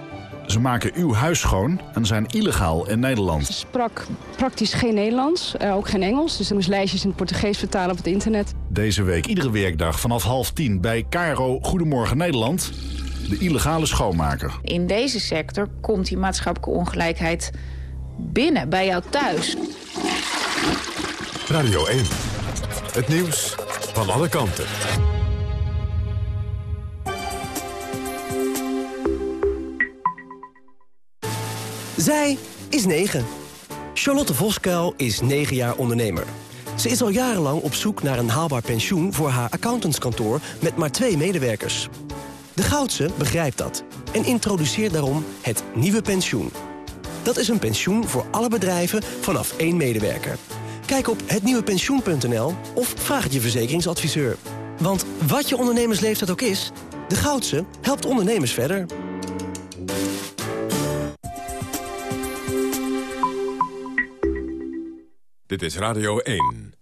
[SPEAKER 11] Ze maken uw huis schoon en zijn illegaal in Nederland.
[SPEAKER 28] Ze sprak praktisch geen Nederlands, uh, ook geen Engels. Dus ze moest lijstjes in het Portugees vertalen op het internet.
[SPEAKER 11] Deze week iedere werkdag vanaf half tien bij Caro Goedemorgen Nederland. De illegale schoonmaker.
[SPEAKER 13] In deze sector komt die maatschappelijke ongelijkheid binnen, bij jou thuis.
[SPEAKER 1] Radio 1. Het nieuws van alle kanten.
[SPEAKER 29] Zij is 9. Charlotte Voskuil is 9 jaar ondernemer. Ze is al jarenlang op zoek naar een haalbaar pensioen voor haar accountantskantoor met maar twee medewerkers. De Goudse begrijpt dat en introduceert daarom het nieuwe pensioen. Dat is een pensioen voor alle bedrijven vanaf één medewerker. Kijk op hetnieuwepensioen.nl of vraag het je verzekeringsadviseur. Want wat je ondernemersleeftijd ook is, de Goudse helpt ondernemers verder.
[SPEAKER 1] Dit is Radio 1.